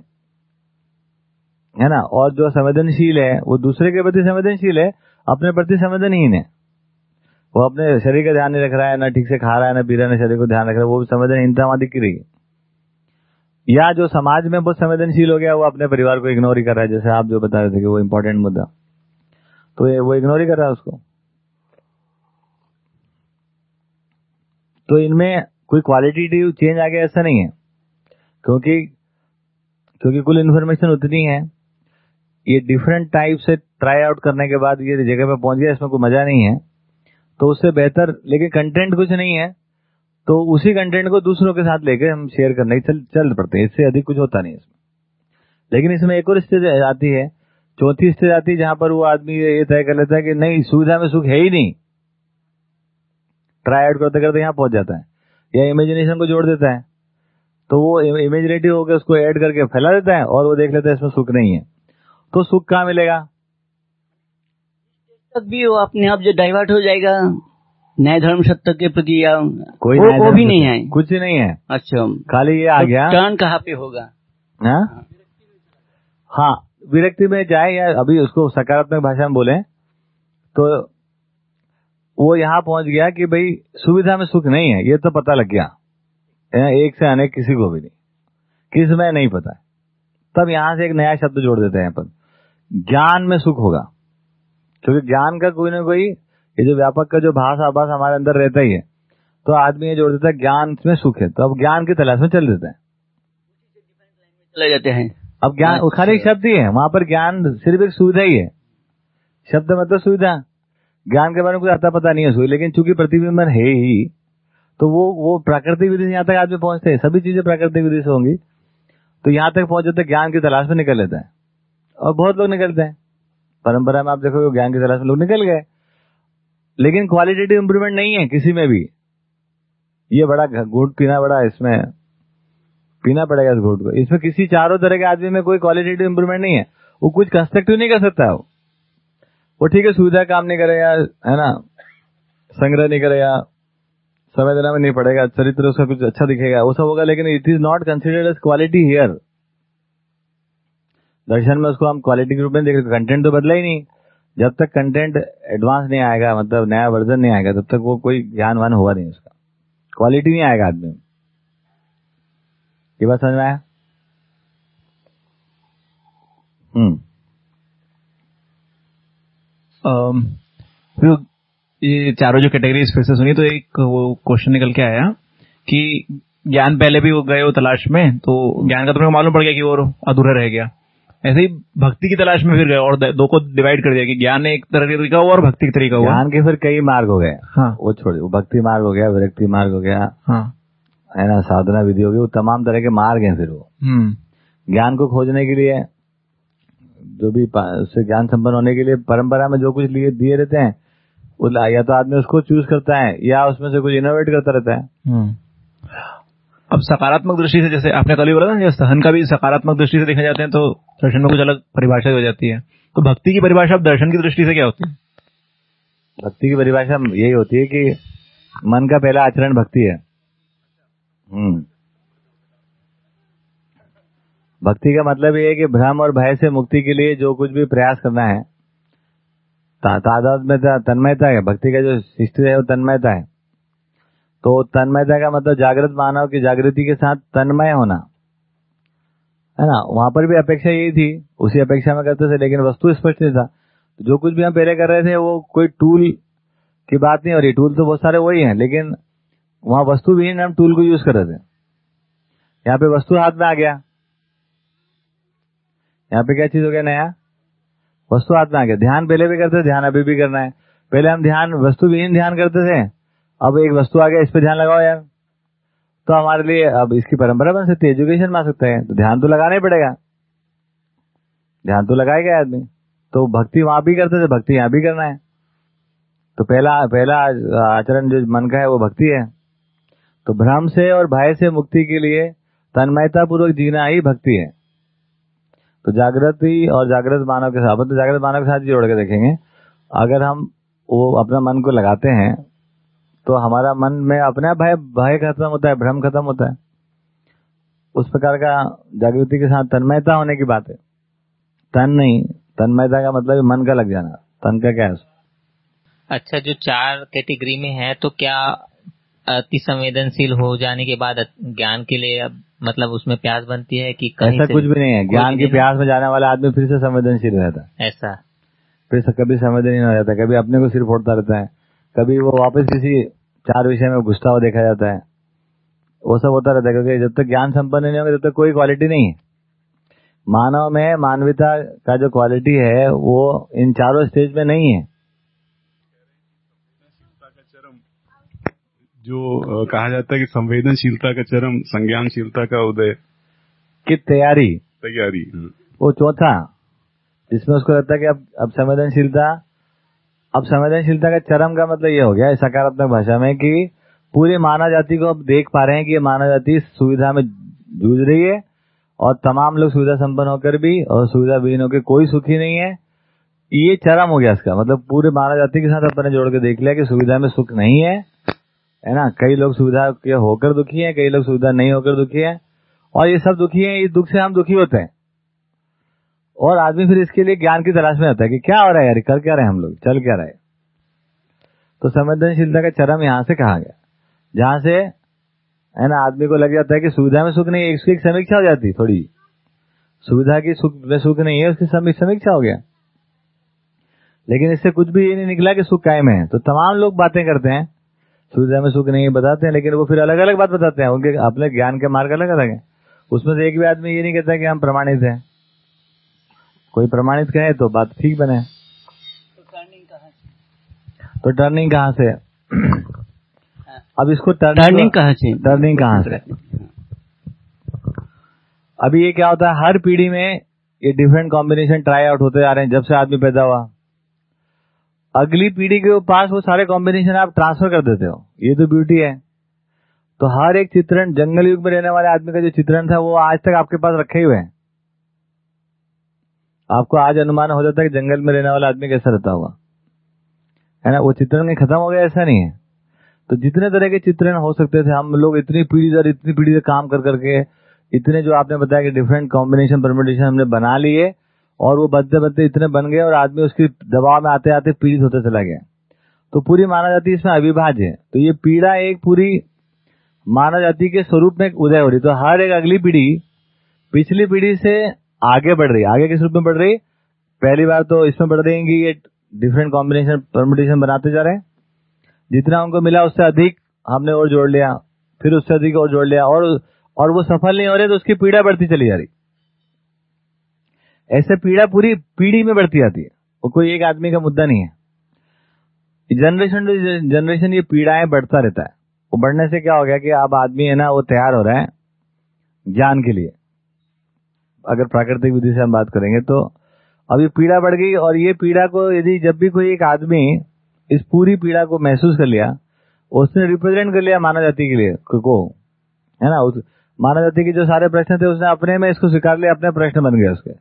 है ना? और जो संवेदनशील है, वो दूसरे के प्रति संवेदनशील है, अपने प्रति संवेदनहीन है। वो अपने शरीर का ध्यान नहीं रख रहा है, ना ठीक से खा रहा है, ना पी रहा है, ना शरीर को ध्यान रख रहा है, वो भी संवेदनहीनता वहाँ दिख रही है। या जो समाज में बहुत संवेदनशील हो गया, वो अपने परिवार को इग्नोर ही कर रहा है, जैसे आप जो बता रहे थे कि वो इम्पोर्टेंट मुद्दा। तो ये, वो इग्नोर ही कर रहा है उसको। तो इनमें कोई क्वालिटेटिव चेंज आ गया ऐसा नहीं है, क्योंकि क्योंकि कुल इन्फॉर्मेशन उतनी है। ये डिफरेंट टाइप से ट्राई आउट करने के बाद ये जगह पे पहुँच गया, इसमें कोई मज़ा नहीं है। तो उससे बेहतर, लेकिन कंटेंट कुछ नहीं है। तो उसी कंटेंट को दूसरों के साथ लेकर हम शेयर करने चल चल पड़ते हैं। इससे अधिक कुछ होता नहीं इसमें। लेकिन इसमें एक और स्टेज आती है। चौथी स्टेज आती है जहाँ पर वो आदमी ये तय कर लेता है कि नहीं सुविधा में सुख है ही नहीं। ट्राई आउट करते करते यहाँ पहुँच जाता है। या इमेजिनेशन को जोड़ देता है। तो वो इमेजिनेटिव होकर उसको ऐड करके फैला देता है और वो देख लेता है इसमें सुख नहीं है। तो सुख कहाँ मिलेगा? तक भी वो अपने आप जो डाइवर्ट हो जाएगा नए धर्म सत्य के प्रति या कोई वो, वो भी नहीं है कुछ नहीं है। अच्छा। खाली ये आ तो गया। टर्न कहाँ पे होगा? हाँ? हाँ विरक्ति में जाए या अभी उसको सकारात्मक भाषा में बोले तो वो यहाँ पहुँच गया कि भाई सुविधा में सुख नहीं है ये तो पता लग गया। एक से अनेक किसी को भी नहीं। किसमें नहीं पता। तब यहाँ से एक नया शब्द जोड़ देते हैं अपन। ज्ञान में सुख होगा। क्योंकि ज्ञान का कोई ना कोई ये जो व्यापक का जो भाष आभास हमारे अंदर रहता ही है तो आदमी ये जोड़ देता है ज्ञान में सुख है। तो अब ज्ञान की तलाश में चल देते हैं। चले जाते हैं। अब ज्ञान। खाली एक शब्द ही है। वहाँ पर ज्ञान सिर्फ़ एक सुविधा ही है। शब्द मतलब सुविधा। ज्ञान के बारे में कुछ आता पता नहीं है उसको लेकिन चूँकि प्रतिबिंबन है ही तो वो वो प्राकृतिक विधि से यहाँ तक आदमी पहुँचते हैं। सभी चीज़ें प्राकृतिक विधि से होंगी। तो यहाँ तक पहुँच जाते ज्ञान की तलाश में निकल लेता है। और बहुत लोग निकलते हैं। परंपरा में आप देखोगे ज्ञान की तलाश में लोग निकल गए। लेकिन क्वालिटेटिव इंप्रूवमेंट नहीं है किसी में भी। ये बड़ा घूट पीना बड़ा इसमें, पीना पड़ेगा इस घूट को। इसमें किसी चारों तरह के आदमी में कोई क्वालिटेटिव इंप्रूवमेंट नहीं है। वो कुछ कंस्ट्रक्टिव नहीं कर सकता वो। वो ठीक है, सुविधा काम नहीं करेगा, है ना? संग्रह नहीं करेगा समय देना में नहीं पड़ेगा, चरित्र उसका कुछ अच्छा दिखेगा, वो सब होगा, लेकिन it is not considered as quality here दर्शन में उसको हम क्वालिटी के रूप में देख रहे कंटेंट तो बदला ही नहीं। जब तक कंटेंट एडवांस नहीं आएगा मतलब नया वर्जन नहीं आएगा, तब तक वो कोई ज्ञानवान हुआ नहीं उसका। क्वालिटी नहीं आएगा आदमी ये बात समझ में आया? हम्म। फिर ये चारों जो कैटेगरी फिर से सुनी तो एक वो क्वेश्चन निकल के आया कि ज्ञान पहले भी वो गए हो तलाश में तो ज्ञान का तो मालूम पड़ गया कि वो अधूरा रह गया। ऐसे ही भक्ति की तलाश में फिर गए और दो को डिवाइड कर दिया कि ज्ञान एक तरह का तरीका हुआ और भक्ति का तरीका हुआ। ज्ञान के फिर कई मार्ग हो गए। हाँ। वो छोड़ वो भक्ति मार्ग हो गया विरक्ति मार्ग हो गया। हाँ। है ना साधना विधि हो गई वो तमाम तरह के मार्ग हैं फिर वो। हम्म। ज्ञान को खोजने के लिए जो भी उससे ज्ञान संपन्न होने के लिए परंपरा में जो कुछ लिए दिए रहते हैं वो या तो आदमी उसको चूज़ करता है या उसमें से कुछ इनोवेट करता रहता है। हम्म। अब सकारात्मक दृष्टि से जैसे आपने कल ही बोला ना सहन का भी सकारात्मक दृष्टि से देखा जाते हैं तो दर्शन में कुछ अलग परिभाषा हो जाती है। तो भक्ति की परिभाषा अब दर्शन की दृष्टि से क्या होती है? भक्ति की परिभाषा यही होती है कि मन का पहला आचरण भक्ति है। हम्म। भक्ति का मतलब ये है कि भ्रम और भय से मुक्ति के लिए जो कुछ भी प्रयास करना है तादाद में तन्मयता है। भक्ति का जो हिस्ट्री है वो तन्मयता है। तो तन्मयता का मतलब जागृत मानव की जागृति के साथ तन्मय होना। है ना? वहाँ पर भी अपेक्षा यही थी, उसी अपेक्षा में करते थे, लेकिन वस्तु स्पष्ट नहीं था। जो कुछ भी हम पहले कर रहे थे, वो कोई टूल की बात नहीं हो रही टूल तो बहुत सारे वही हैं, लेकिन वहाँ वस्तु भी हम टूल को यूज़ कर रहे थे। यहाँ पे वस्तु हाथ में आ गया। यहाँ पे क्या चीज़ हो गया नया? वस्तु हाथ में आ गया। ध्यान पहले भी करते ध्यान अभी भी करना है। पहले हम ध्यान, वस्तु विहीन ध्यान करते थे। अब एक वस्तु आ गया, इस पर ध्यान लगाओ यार। तो हमारे लिए अब इसकी परंपरा बन सकती है एजुकेशन में आ सकते हैं। तो ध्यान तो लगाना ही पड़ेगा। ध्यान तो लगाएगा आदमी। तो भक्ति वहाँ भी करते थे, भक्ति यहाँ भी करना है। तो पहला पहला आचरण जो मन का है, वो भक्ति है। तो भ्रम से और भय से मुक्ति के लिए तन्मयता पूर्वक जीना ही भक्ति है। तो जागृति और जागृत मानव के साथ तो जागृत मानव के साथ जोड़ के देखेंगे। अगर हम वो अपना मन को लगाते हैं तो हमारा मन में अपने आप भय भय खत्म होता है भ्रम खत्म होता है। उस प्रकार का जागृति के साथ तन्मयता होने की बात है। तन नहीं तन्मयता का मतलब मन का लग जाना तन का क्या है अच्छा जो चार कैटेगरी में है तो क्या अति संवेदनशील हो जाने के बाद ज्ञान के लिए अब मतलब उसमें प्यास बनती है कि कहीं ऐसा से कुछ भी नहीं है। ज्ञान की प्यास में जाने वाला आदमी फिर से संवेदनशील रहता है। ऐसा। फिर से कभी संवेदनहीन हो जाता है कभी अपने को सिर फोड़ता रहता है। कभी वो वापस किसी चार विषय में घुसता हुआ देखा जाता है। वो सब होता रहता है क्योंकि जब तक ज्ञान संपन्न नहीं होगा तब तक कोई क्वालिटी नहीं। है मानव में मानवता का जो क्वालिटी है वो इन चारों स्टेज में नहीं है। जो कहा जाता है कि संवेदनशीलता का चरम संज्ञानशीलता का उदय। की तैयारी। तैयारी। वो चौथा जिसमें उसको लगता है कि अब अब संवेदनशीलता अब संवेदनशीलता का चरम का मतलब ये हो गया सकारात्मक भाषा में कि पूरे मानव जाति को अब देख पा रहे हैं कि ये मानव जाति सुविधा में जूझ रही है और तमाम लोग सुविधा संपन्न होकर भी और सुविधा विहीन होकर कोई सुखी नहीं है। ये चरम हो गया इसका। मतलब पूरे मानव जाति के साथ अपने जोड़ के देख लिया कि सुविधा में सुख नहीं है। है ना? कई लोग सुविधा के होकर दुखी है, कई लोग सुविधा नहीं होकर दुखी है। और ये सब दुखी है इस दुख से हम दुखी होते हैं। और आदमी फिर इसके लिए ज्ञान की तलाश में आता है कि क्या हो रहा है यार, कर क्या रहे हम लोग? चल क्या रहे तो संवेदनशीलता का चरम यहाँ से कहा गया। जहाँ से, है ना, आदमी को लग जाता है कि सुविधा में सुख नहीं है, इसकी एक समीक्षा हो जाती थोड़ी। सुविधा की सुख में सुख नहीं है, उसकी समीक्षा हो गया। लेकिन इससे कुछ भी ये नहीं निकला कि सुख कायम है। तो तमाम लोग बातें करते हैं, सुविधा में सुख नहीं बताते हैं, लेकिन वो फिर अलग अलग बात बताते हैं। उनके अपने ज्ञान के मार्ग अलग अलग है। उसमें से एक भी आदमी ये नहीं कहता कि हम प्रमाणित हैं। कोई प्रमाणित कहे तो बात ठीक बने। तो टर्निंग कहाँ से? अब इसको टर्निंग कहाँ से? टर्निंग कहाँ से? अभी ये क्या होता है हर पीढ़ी में ये डिफरेंट कॉम्बिनेशन ट्राई आउट होते जा रहे हैं जब से आदमी पैदा हुआ। अगली पीढ़ी के पास वो सारे कॉम्बिनेशन आप ट्रांसफ़र कर देते हो। ये तो ब्यूटी है। तो हर एक चित्रण जंगल युग में रहने वाले आदमी का जो चित्रण था वो आज तक आपके पास रखे हुए हैं। आपको आज अनुमान हो जाता है कि जंगल में रहने वाला आदमी कैसा रहता होगा। है ना? वो चित्रण नहीं खत्म हो गया, ऐसा नहीं है। तो जितने तरह के चित्रण हो सकते थे, हम लोग इतनी पीढ़ी दर, इतनी पीढ़ी से काम कर करके, इतने जो आपने बताया कि डिफरेंट कॉम्बिनेशन परमिटेशन हमने बना लिए, और वो बदते बढ़ते इतने बन गए, और आदमी उसकी दबाव में आते आते पीड़ित होते चला गया। तो पूरी मानव जाति इसमें अविभाज्य है। तो ये पीड़ा एक पूरी मानव जाति के स्वरूप में उदय हो रही तो हर एक अगली पीढ़ी, पिछली पीढ़ी से आगे बढ़ रही है। आगे किस रूप में बढ़ रही है? पहली बार तो इसमें बढ़ रही है कि ये डिफरेंट कॉम्बिनेशन परमिटेशन बनाते जा रहे हैं। जितना उनको मिला उससे अधिक हमने और जोड़ लिया, फिर उससे अधिक और जोड़ लिया और और वो सफल नहीं हो रहे तो उसकी पीड़ा बढ़ती चली जा रही। ऐसे पीड़ा पूरी पीढ़ी में बढ़ती जाती है। वो कोई एक आदमी का मुद्दा नहीं है। जनरेशन टू जनरेशन ये पीड़ाएँ बढ़ता रहता है। वो बढ़ने से क्या हो गया कि अब आदमी है ना, वो तैयार हो रहा है। ज्ञान के लिए। अगर प्राकृतिक विधि से हम बात करेंगे तो अभी पीड़ा बढ़ गई और ये पीड़ा को यदि जब भी कोई एक आदमी इस पूरी पीड़ा को महसूस कर लिया, उसने रिप्रेजेंट कर लिया मानव जाति के लिए, को है ना? उस मानव जाति के जो सारे प्रश्न थे, उसने अपने में इसको स्वीकार लिया, अपने प्रश्न बन गए उसके।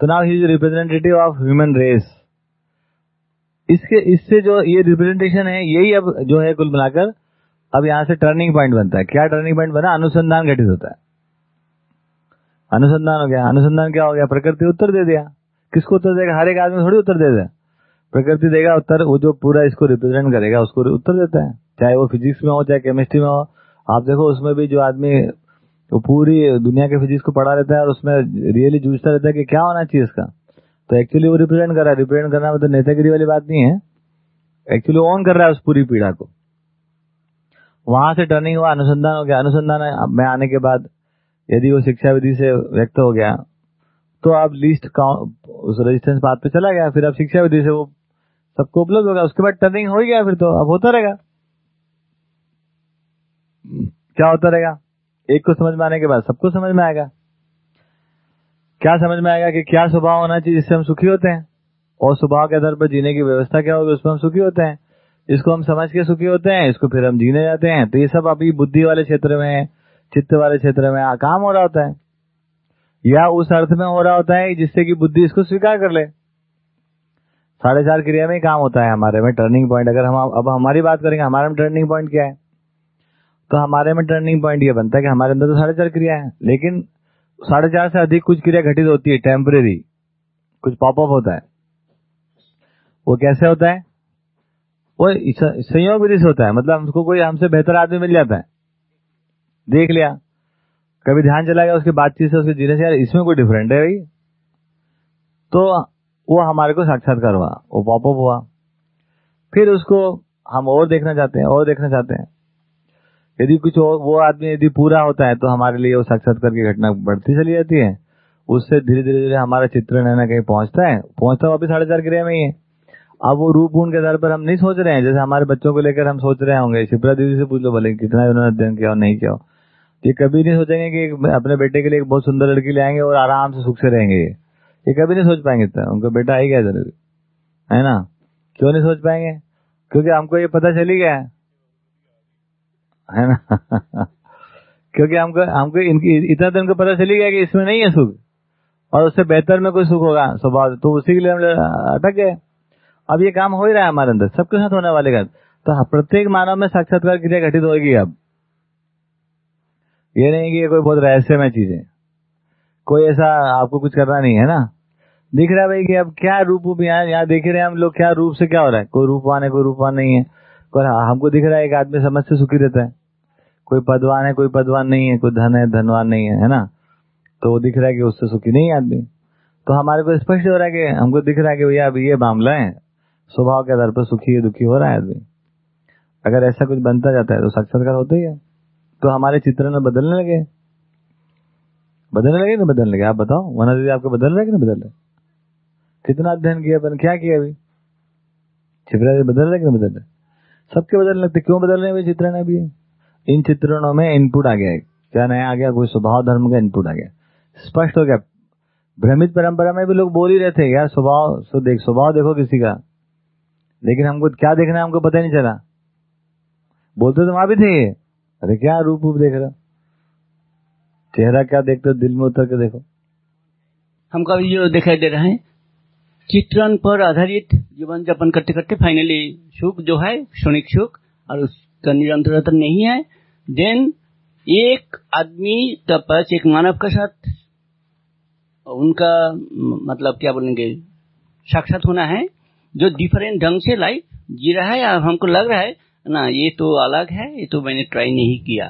तो now he is representative of human race इसके, इससे जो ये रिप्रेजेंटेशन है, यही अब जो है कुल मिलाकर, अब यहाँ से टर्निंग पॉइंट बनता है। क्या टर्निंग पॉइंट बना? अनुसंधान घटित होता है। अनुसंधान हो गया। अनुसंधान क्या हो गया? प्रकृति उत्तर दे दिया। किसको उत्तर देगा? हर एक आदमी थोड़ी उत्तर दे दे। प्रकृति देगा उत्तर, वो जो पूरा इसको रिप्रेजेंट करेगा, उसको उत्तर देता है। चाहे वो फिजिक्स में हो, चाहे केमिस्ट्री में हो। आप देखो, उसमें भी जो आदमी, वो पूरी दुनिया के फिजिक्स को पढ़ा रहता है और उसमें रियली जूझता रहता है कि क्या होना चाहिए इसका। तो एक्चुअली वो रिप्रेजेंट कर रहा है। रिप्रेजेंट करना मतलब नेतागिरी वाली बात नहीं है। एक्चुअली ऑन कर रहा है उस पूरी पीड़ा को। वहाँ से टर्निंग हुआ, अनुसंधान हो गया। अनुसंधान में आने के बाद यदि वो शिक्षा विधि से व्यक्त हो गया तो अब लिस्ट उस रजिस्टेंस पाथ पे चला गया, फिर आप शिक्षा विधि से वो सबको उपलब्ध होगा उसके बाद टर्निंग हो गया फिर तो अब होता रहेगा। क्या होता रहेगा? एक को समझ में आने के बाद सबको समझ में आएगा। क्या समझ में आएगा कि क्या स्वभाव होना चाहिए जिससे हम सुखी होते हैं? और स्वभाव के आधार पर जीने की व्यवस्था क्या होगी उसमें हम सुखी होते हैं? इसको हम समझ के सुखी होते हैं, इसको फिर हम जीने जाते हैं। तो ये सब अभी बुद्धि वाले क्षेत्र में चित्त वाले क्षेत्र में काम हो रहा होता है, या उस अर्थ में हो रहा होता है जिससे कि बुद्धि इसको स्वीकार कर ले। साढ़े चार क्रिया में ही काम होता है हमारे में टर्निंग पॉइंट अगर हम अब हमारी बात करेंगे, हमारे में टर्निंग पॉइंट क्या है? तो हमारे में टर्निंग पॉइंट ये बनता है कि हमारे अंदर तो साढ़े चार क्रिया है, लेकिन साढ़े चार से अधिक कुछ क्रिया घटित होती है टेम्परेरी कुछ पॉपअप होता है। वो कैसे होता है? वो संयोग विधि से होता है। मतलब हमको कोई, हमसे बेहतर आदमी मिल जाता है। देख लिया। कभी ध्यान चला गया उसकी बातचीत से, उसके जीने से, यार इसमें कोई डिफरेंट है भाई। तो वो हमारे को साक्षात्कार हुआ वो पॉपअप हुआ। फिर उसको हम और देखना चाहते हैं, और देखना चाहते हैं। यदि कुछ और, वो आदमी यदि पूरा होता है तो हमारे लिए वो साक्षात्कार की घटना बढ़ती चली जाती है। उससे धीरे धीरे धीरे हमारा चित्र ना कहीं पहुँचता है। पहुँचता भी साढ़े चार क्रिया में ही है। अब वो रूप गुण के आधार पर हम नहीं सोच रहे हैं। जैसे हमारे बच्चों को लेकर हम सोच रहे होंगे, शिप्रा दीदी से पूछ लो, भले कितना उन्होंने अध्ययन किया और नहीं किया ये कभी नहीं सोचेंगे कि अपने बेटे के लिए एक बहुत सुंदर लड़की ले आएँगे और आराम से सुख से रहेंगे। ये ये कभी नहीं सोच पाएँगे इतना। उनका बेटा आई गया इधर है ना? क्यों नहीं सोच पाएँगे? क्योंकि हमको ये पता चली गया है। ना? क्योंकि हमको हमको इनकी, इतना तो इनको पता चली गया कि इसमें नहीं है सुख। और उससे बेहतर में कोई सुख होगा, स्वभाव तो उसी के लिए हम अटक गए। अब ये काम हो ही रहा है हमारे अंदर। सबके साथ होने वाले का तो प्रत्येक मानव में साक्षात्कार क्रिया घटित होगी अब। ये नहीं कि ये कोई बहुत रहस्यमय चीज़ है। कोई ऐसा आपको कुछ करना नहीं है ना? दिख रहा है भाई कि अब क्या रूप रूप यहाँ यहाँ देख रहे हैं हम लोग, क्या रूप से क्या हो रहा है? कोई रूपवान है, कोई रूपवान नहीं है। कोई हमको दिख रहा है एक आदमी समझ से सुखी रहता है। कोई पदवान है, कोई पदवान नहीं है, कोई धन है, धनवान नहीं है है ना? तो वो दिख रहा है कि उससे सुखी नहीं है आदमी। तो हमारे को स्पष्ट हो रहा है कि हमको दिख रहा है कि भैया अभी ये मामला है। स्वभाव के आधार पर सुखी है दुखी हो रहा है आदमी। अगर ऐसा कुछ बनता जाता है तो साक्षात्कार होता ही है। तो हमारे चित्रण बदलने लगे। बदलने लगे ना बदलने लगे? आप बताओ। वना दीदी आपको बदल रहे कि नहीं बदल रहे? कितना अध्ययन किया अपन? क्या किया अभी? छिपरा बदल रहे कि नहीं बदल रहे? सबके बदलने लगते। क्यों बदल रहे हैं चित्रण अभी? इन चित्रणों में इनपुट आ गया क्या नया आ गया? कोई स्वभाव धर्म का इनपुट आ गया। स्पष्ट हो गया। भ्रमित परंपरा में भी लोग बोल ही रहे थे, यार, स्वभाव, सो देख, स्वभाव देखो किसी का। लेकिन हमको क्या देखना है हमको पता नहीं चला। बोलते तो वहाँ भी थे अरे क्या रूप रूप देख रहा चेहरा क्या देखते हो? दिल में उतर के देखो। हमको अभी जो दिखाई दे रहा है, चित्रण पर आधारित जीवन यापन करते करते फाइनली सुख जो है, क्षणिक सुख, और उसका निरंतरता नहीं है। देन एक आदमी का एक मानव के साथ, उनका मतलब क्या बोलेंगे, साक्षात होना है, जो डिफरेंट ढंग से लाइफ जी रहा है और हमको लग रहा है ना ये तो अलग है ये तो मैंने ट्राई नहीं किया।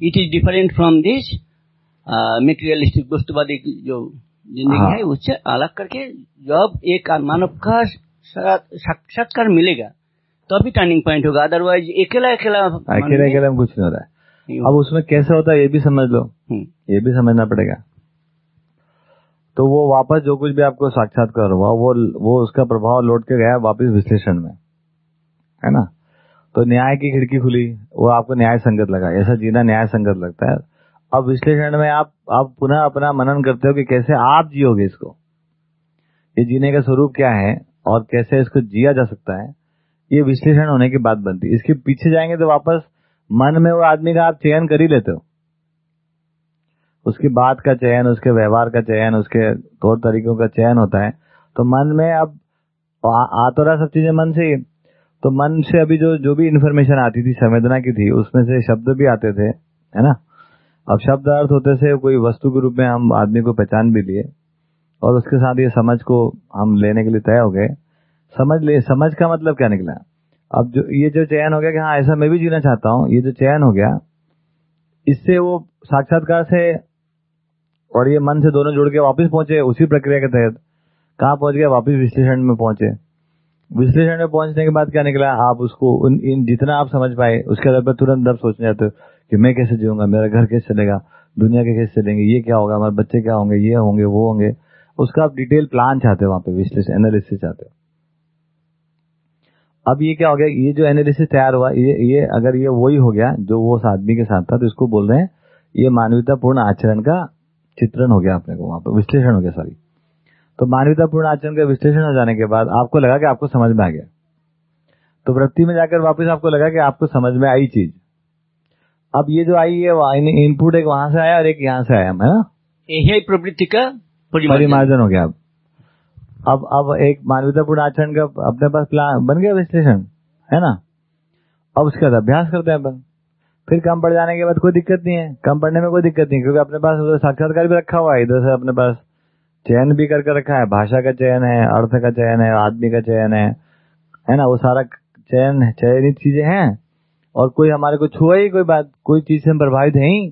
It is different from this materialistic वस्तुवादी जो ज़िंदगी हाँ। है उससे अलग करके जब एक मानव का साक्षात्कार मिलेगा तो अभी टर्निंग पॉइंट होगा। अदरवाइज़ अकेला अकेला अकेला अकेला में कुछ नहीं हो रहा है। अब उसमें कैसे होता है ये भी समझ लो। हम्म। ये भी समझना पड़ेगा। तो वो वापस जो कुछ भी आपको साक्षात्कार हुआ वो वो उसका प्रभाव लौट के गया वापस विश्लेषण में। है ना? तो न्याय की खिड़की खुली वो आपको न्याय संगत लगा। ऐसा जीना न्याय संगत लगता है। अब विश्लेषण में आप आप पुनः अपना मनन करते हो कि कैसे आप जियोगे इसको? ये जीने का स्वरूप क्या है और कैसे इसको जिया जा सकता है? ये विश्लेषण होने की बात बनती है। इसके पीछे जाएँगे तो वापस मन में वो आदमी का आप चयन कर ही लेते हो। उसकी बात का चयन उसके व्यवहार का चयन उसके तौर तरीकों का चयन होता है। तो मन में अब आ, तो रहा सब चीज़ें मन से ही। तो मन से अभी जो जो भी इन्फॉर्मेशन आती थी, संवेदना की थी, उसमें से शब्द भी आते थे, है ना? अब शब्द अर्थ होते से कोई वस्तु के रूप में हम आदमी को पहचान भी लिए और उसके साथ ये समझ को हम लेने के लिए तय हो गए। समझ ले समझ का मतलब क्या निकला? अब जो, ये जो चयन हो गया कि हाँ ऐसा मैं भी जीना चाहता हूँ, ये जो चयन हो गया, इससे वो साक्षात्कार से और ये मन से दोनों जुड़ के वापस पहुँचे उसी प्रक्रिया के तहत। कहाँ पहुँच गया वापस विश्लेषण में पहुँचे। विश्लेषण में पहुँचने के बाद क्या निकला? आप उसको उन, इन, जितना आप समझ पाए, उसके आधार पर तुरंत अब सोचने जाते हो कि मैं कैसे जीऊँगा? मेरा घर कैसे चलेगा? दुनिया के कैसे चलेंगे? ये क्या होगा? हमारे बच्चे क्या होंगे? ये होंगे, वो होंगे। उसका आप डिटेल प्लान चाहते हो वहाँ पे, विश्लेषण एनालिसिस चाहते हो। अब ये क्या हो गया? ये जो एनालिसिस तैयार हुआ, ये ये अगर ये वही हो गया, जो वो उस आदमी के साथ था तो इसको बोल रहे हैं, ये मानवतापूर्ण आचरण का चित्रण हो गया अपने को वहाँ पर विश्लेषण हो गया सॉरी तो मानवतापूर्ण आचरण का विश्लेषण हो जाने के बाद आपको लगा कि आपको समझ में आ गया। तो वृत्ति में जाकर वापस आपको लगा कि आपको समझ में आई चीज़। अब ये जो आई है इनपुट एक वहाँ से आया और एक यहाँ से आया है ना? यही प्रवृत्ति का परिमार्जन। हो गया अब। अब अब एक मानवतापूर्ण आचरण का अपने पास प्लान बन गया विश्लेषण है ना? अब उसके बाद अभ्यास करते हैं अपन। फिर कम पड़ जाने के बाद कोई दिक्कत नहीं है। कम पढ़ने में कोई दिक्कत नहीं क्योंकि अपने पास साक्षात्कार भी रखा हुआ है इधर से अपने पास चयन भी करके रखा है, भाषा का चयन है, अर्थ का चयन है, आदमी का चयन है। है ना? वो सारा चयन, चयनित चीज़ें हैं। और कोई हमारे को छुआ ही कोई बात, कोई चीज़ से हम प्रभावित है ही।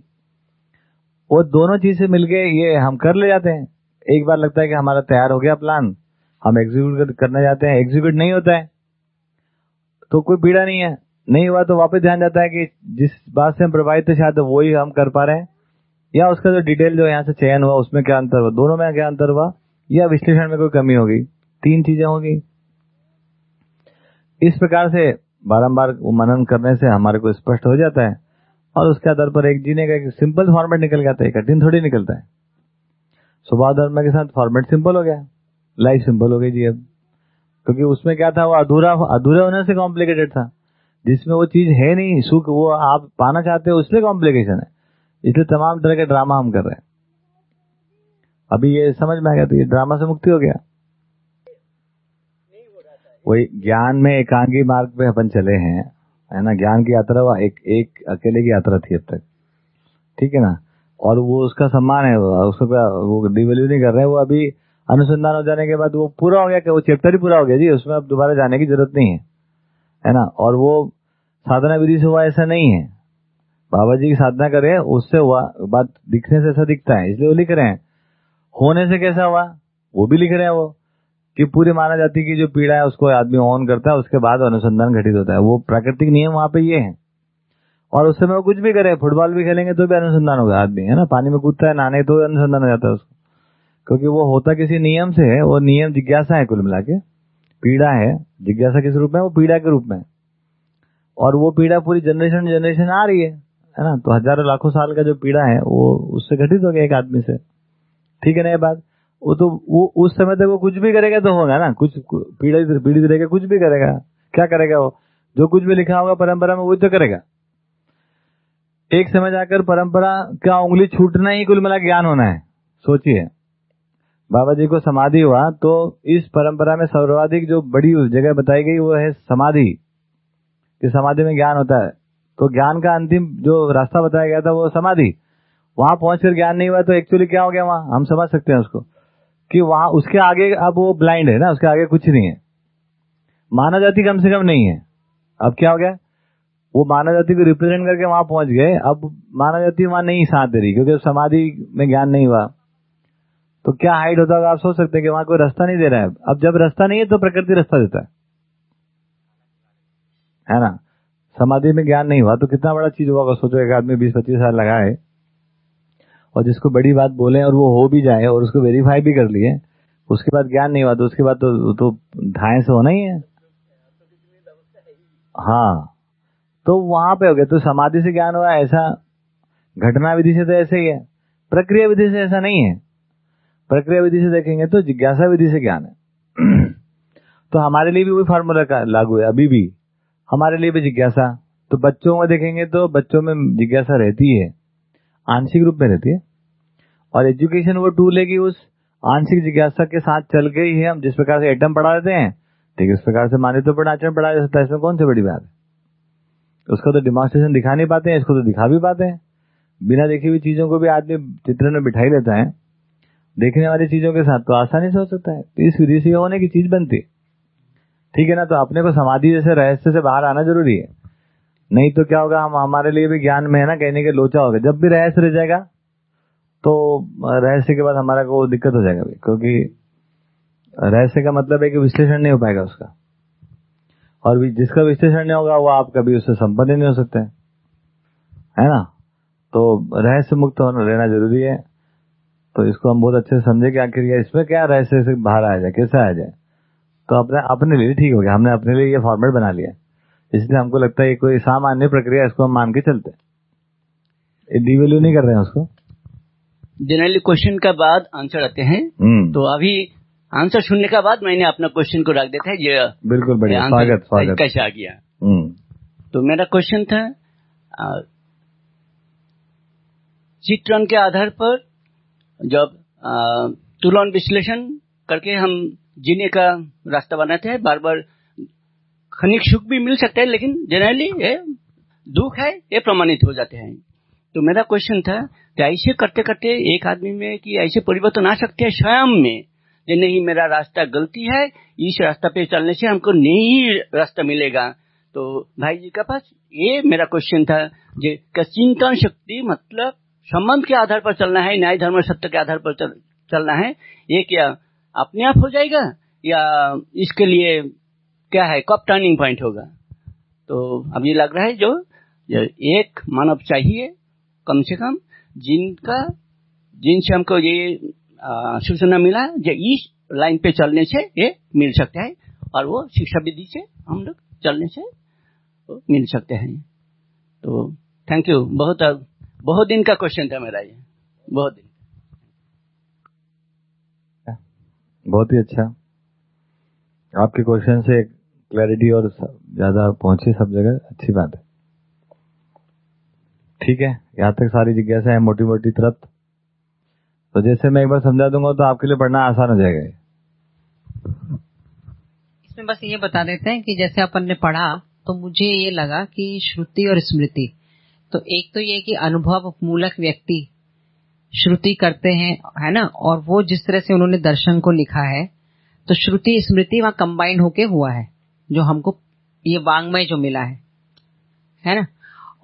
वो दोनों चीज़ से मिलके ये हम कर ले जाते हैं। एक बार लगता है कि हमारा तैयार हो गया प्लान हम एग्जीक्यूट करने जाते हैं। एग्जीक्यूट नहीं होता है। तो कोई पीड़ा नहीं है। नहीं हुआ तो वापस ध्यान जाता है कि जिस बात से हम प्रभावित थे शायद वही हम कर पा रहे हैं। या उसका जो डिटेल जो यहाँ से चयन हुआ, उसमें क्या अंतर हुआ? दोनों में क्या अंतर हुआ? या विश्लेषण में कोई कमी होगी? तीन चीज़ें होगी। इस प्रकार से बारंबार मनन करने से हमारे को स्पष्ट हो जाता है और उसके आधार पर एक जीने का एक सिंपल फॉर्मेट निकल जाता है कठिन थोड़ी निकलता है। स्वभाव धर्म के साथ फॉर्मेट सिंपल हो गया। लाइफ सिंपल हो गई जी अब। क्योंकि उसमें क्या था, वो अधूरा अधूरा होने से कॉम्प्लिकेटेड था। जिसमें वो चीज़ है नहीं, सुख वो आप पाना चाहते हो इसलिए कॉम्प्लिकेशन है। इसलिए तमाम तरह के ड्रामा हम कर रहे हैं। अभी ये समझ में आ गया तो ये ड्रामा से मुक्ति हो गया? वही ज्ञान में एकांगी मार्ग पे अपन चले हैं, है ना? ज्ञान की यात्रा वो एक एक अकेले की यात्रा थी अब तक। ठीक है ना? और वो उसका सम्मान है, उसको वो डिवेल्यू नहीं कर रहे हैं वो अभी अनुसंधान हो जाने के बाद वो पूरा हो गया कि वो चैप्टर ही पूरा हो गया। जी, उसमें अब दोबारा जाने की ज़रूरत नहीं है है ना? और वो साधना विधि से हुआ ऐसा नहीं है। बाबा जी की साधना करे उससे हुआ, बात दिखने से ऐसा दिखता है, इसलिए वो लिख रहे हैं। होने से कैसा हुआ? वो भी लिख रहे हैं वो, कि पूरी मानव जाति की जो पीड़ा है, उसको आदमी ऑन करता है, उसके बाद अनुसंधान घटित होता है। वो प्राकृतिक नियम वहाँ पे ये है। और उस समय वो कुछ भी करे, फुटबॉल भी खेलेंगे तो भी अनुसंधान होगा आदमी, है ना? पानी में कूदता है, नहाने तो अनुसंधान हो जाता है उसको। क्योंकि वो होता किसी नियम से है, वो नियम जिज्ञासा है कुल मिला के। पीड़ा है, जिज्ञासा किस रूप में? वो पीड़ा के रूप में। और वो पीड़ा पूरी जनरेशन जनरेशन आ रही है। है ना? तो हज़ारों लाखों साल का जो पीड़ा है, वो उससे घटित हो गया एक आदमी से। ठीक है ना ये बात? वो तो वो उस समय तक वो कुछ भी करेगा तो होगा ना? कुछ पीड़ित पीड़ित रहेगा कुछ भी करेगा। क्या करेगा वो? जो कुछ भी लिखा होगा परंपरा में, वो तो करेगा। एक समय जाकर परंपरा का उंगली छूटना ही कुल मिला ज्ञान होना है। सोचिए। बाबा जी को समाधि हुआ तो इस परंपरा में सर्वाधिक जो बड़ी जगह बताई गई, वो है समाधि। कि समाधि में ज्ञान होता है। तो ज्ञान का अंतिम जो रास्ता बताया गया था वो समाधि। वहाँ पहुंचकर ज्ञान नहीं हुआ तो एक्चुअली क्या हो गया वहाँ? हम समझ सकते हैं उसको। कि वहाँ उसके आगे अब वो ब्लाइंड है ना, उसके आगे कुछ नहीं है। मानव जाति कम से कम नहीं है। अब क्या हो गया? वो मानव जाति को रिप्रेजेंट करके वहाँ पहुँच गए। अब मानव जाति वहाँ नहीं साथ दे रही, क्योंकि समाधि में ज्ञान नहीं हुआ। तो क्या हाइट होता होगा? आप सोच सकते हैं कि वहाँ कोई रास्ता नहीं दे रहा है। अब जब रास्ता नहीं है तो प्रकृति रास्ता देता है। है ना? समाधि में ज्ञान नहीं हुआ तो कितना बड़ा चीज़ होगा सोचो एक आदमी बीस पच्चीस साल लगाए और जिसको बड़ी बात बोले और वो हो भी जाए और उसको वेरीफाई भी कर लिए, उसके बाद ज्ञान नहीं हुआ तो उसके बाद तो तो ढाई से होना ही है। हाँ तो वहाँ पे हो गया तो समाधि से ज्ञान हुआ, ऐसा घटना विधि से तो ऐसे ही है, प्रक्रिया विधि से ऐसा नहीं है। प्रक्रिया विधि से देखेंगे तो जिज्ञासा विधि से ज्ञान है। तो हमारे लिए भी वही फार्मूला का लागू है, अभी भी। हमारे लिए भी जिज्ञासा। तो बच्चों में देखेंगे तो बच्चों में जिज्ञासा रहती है। आंशिक रूप में रहती है। और एजुकेशन वो टूल है कि उस आंशिक जिज्ञासा के साथ चल के ही हम जिस प्रकार से एटम पढ़ा देते हैं ठीक इस प्रकार से माने तो आचरण पढ़ा जा सकता है, इसमें कौन सी बड़ी बात है? उसका तो डिमॉन्स्ट्रेशन दिखा नहीं पाते हैं, इसको तो दिखा भी पाते हैं। बिना देखी हुई चीज़ों को भी आदमी चित्र में बिठाई लेता है। देखने वाली चीज़ों के साथ तो आसानी से हो सकता है। इस विधि से होने की चीज़ बनती ठीक है ना? तो अपने को समाधि जैसे रहस्य से बाहर आना ज़रूरी है। नहीं तो क्या होगा, हम हमारे लिए भी ज्ञान में है ना, कहने के लोचा होगा। जब भी रहस्य रह जाएगा तो रहस्य के बाद हमारा को दिक्कत हो जाएगा क्योंकि रहस्य का मतलब है कि विश्लेषण नहीं हो पाएगा उसका। और जिसका विश्लेषण नहीं होगा, वो आप कभी उससे संपन्न नहीं हो सकते। है ना? तो रहस्य मुक्त होना रहना ज़रूरी है। तो इसको हम बहुत अच्छे से समझे कि आखिर इसमें क्या रहस्य से बाहर आ जाए, कैसे आ जाए। तो अपने अपने लिए ठीक हो गया। हमने अपने लिए ये फॉर्मेट बना लिया। इसलिए हमको लगता है कोई सामान्य प्रक्रिया इसको हम मान के चलते डिवेल्यू नहीं कर रहे हैं उसको। जनरली क्वेश्चन का बाद आंसर आते हैं। हम्म। तो अभी आंसर सुनने के बाद मैंने अपना क्वेश्चन को रख देता है। ये बिल्कुल बढ़िया। स्वागत स्वागत। कैसे आ गया। तो मेरा क्वेश्चन था चित्रण के आधार पर जब तुलन विश्लेषण करके हम जीने का रास्ता बनाते हैं बार बार खनिक सुख भी मिल सकता है, लेकिन जनरली ये दुख है, ये प्रमाणित हो जाते हैं। तो मेरा क्वेश्चन था कि ऐसे करते करते एक आदमी में कि ऐसे परिवर्तन आ सकते हैं स्वयं में, कि नहीं मेरा रास्ता गलती है, इस रास्ता पे चलने से हमको नहीं रास्ता मिलेगा। तो भाई जी का पास ये मेरा क्वेश्चन था जो चिंतन शक्ति मतलब संबंध के आधार पर चलना है, न्याय, धर्म, सत्य के आधार पर चलना है, ये क्या अपने आप हो जाएगा या इसके लिए क्या है कब टर्निंग पॉइंट होगा? तो अब ये लग रहा है जो, जो एक मानव चाहिए कम से कम जिनका जिनसे हमको ये सूचना मिला जो इस लाइन पे चलने से ये मिल सकता है और वो शिक्षा विधि से हम लोग चलने से मिल सकते हैं। तो थैंक यू बहुत बहुत दिन का क्वेश्चन था मेरा ये। बहुत दिन। बहुत ही अच्छा। आपके क्वेश्चन से क्लैरिटी और ज़्यादा पहुँची सब जगह, अच्छी बात है। ठीक है, यहाँ तक सारी जिज्ञासा है मोटी मोटी तुरंत। तो जैसे मैं एक बार समझा दूँगा तो आपके लिए पढ़ना आसान हो जाएगा इसमें बस ये बता देते हैं कि जैसे अपन ने पढ़ा तो मुझे ये लगा कि श्रुति और स्मृति। तो एक तो ये कि अनुभव, मूलक व्यक्ति। श्रुति करते हैं, है ना? और वो जिस तरह से उन्होंने दर्शन को लिखा है तो श्रुति, स्मृति वहाँ कंबाइंड होके हुआ है, जो हमको ये वांग्मय जो मिला है है ना?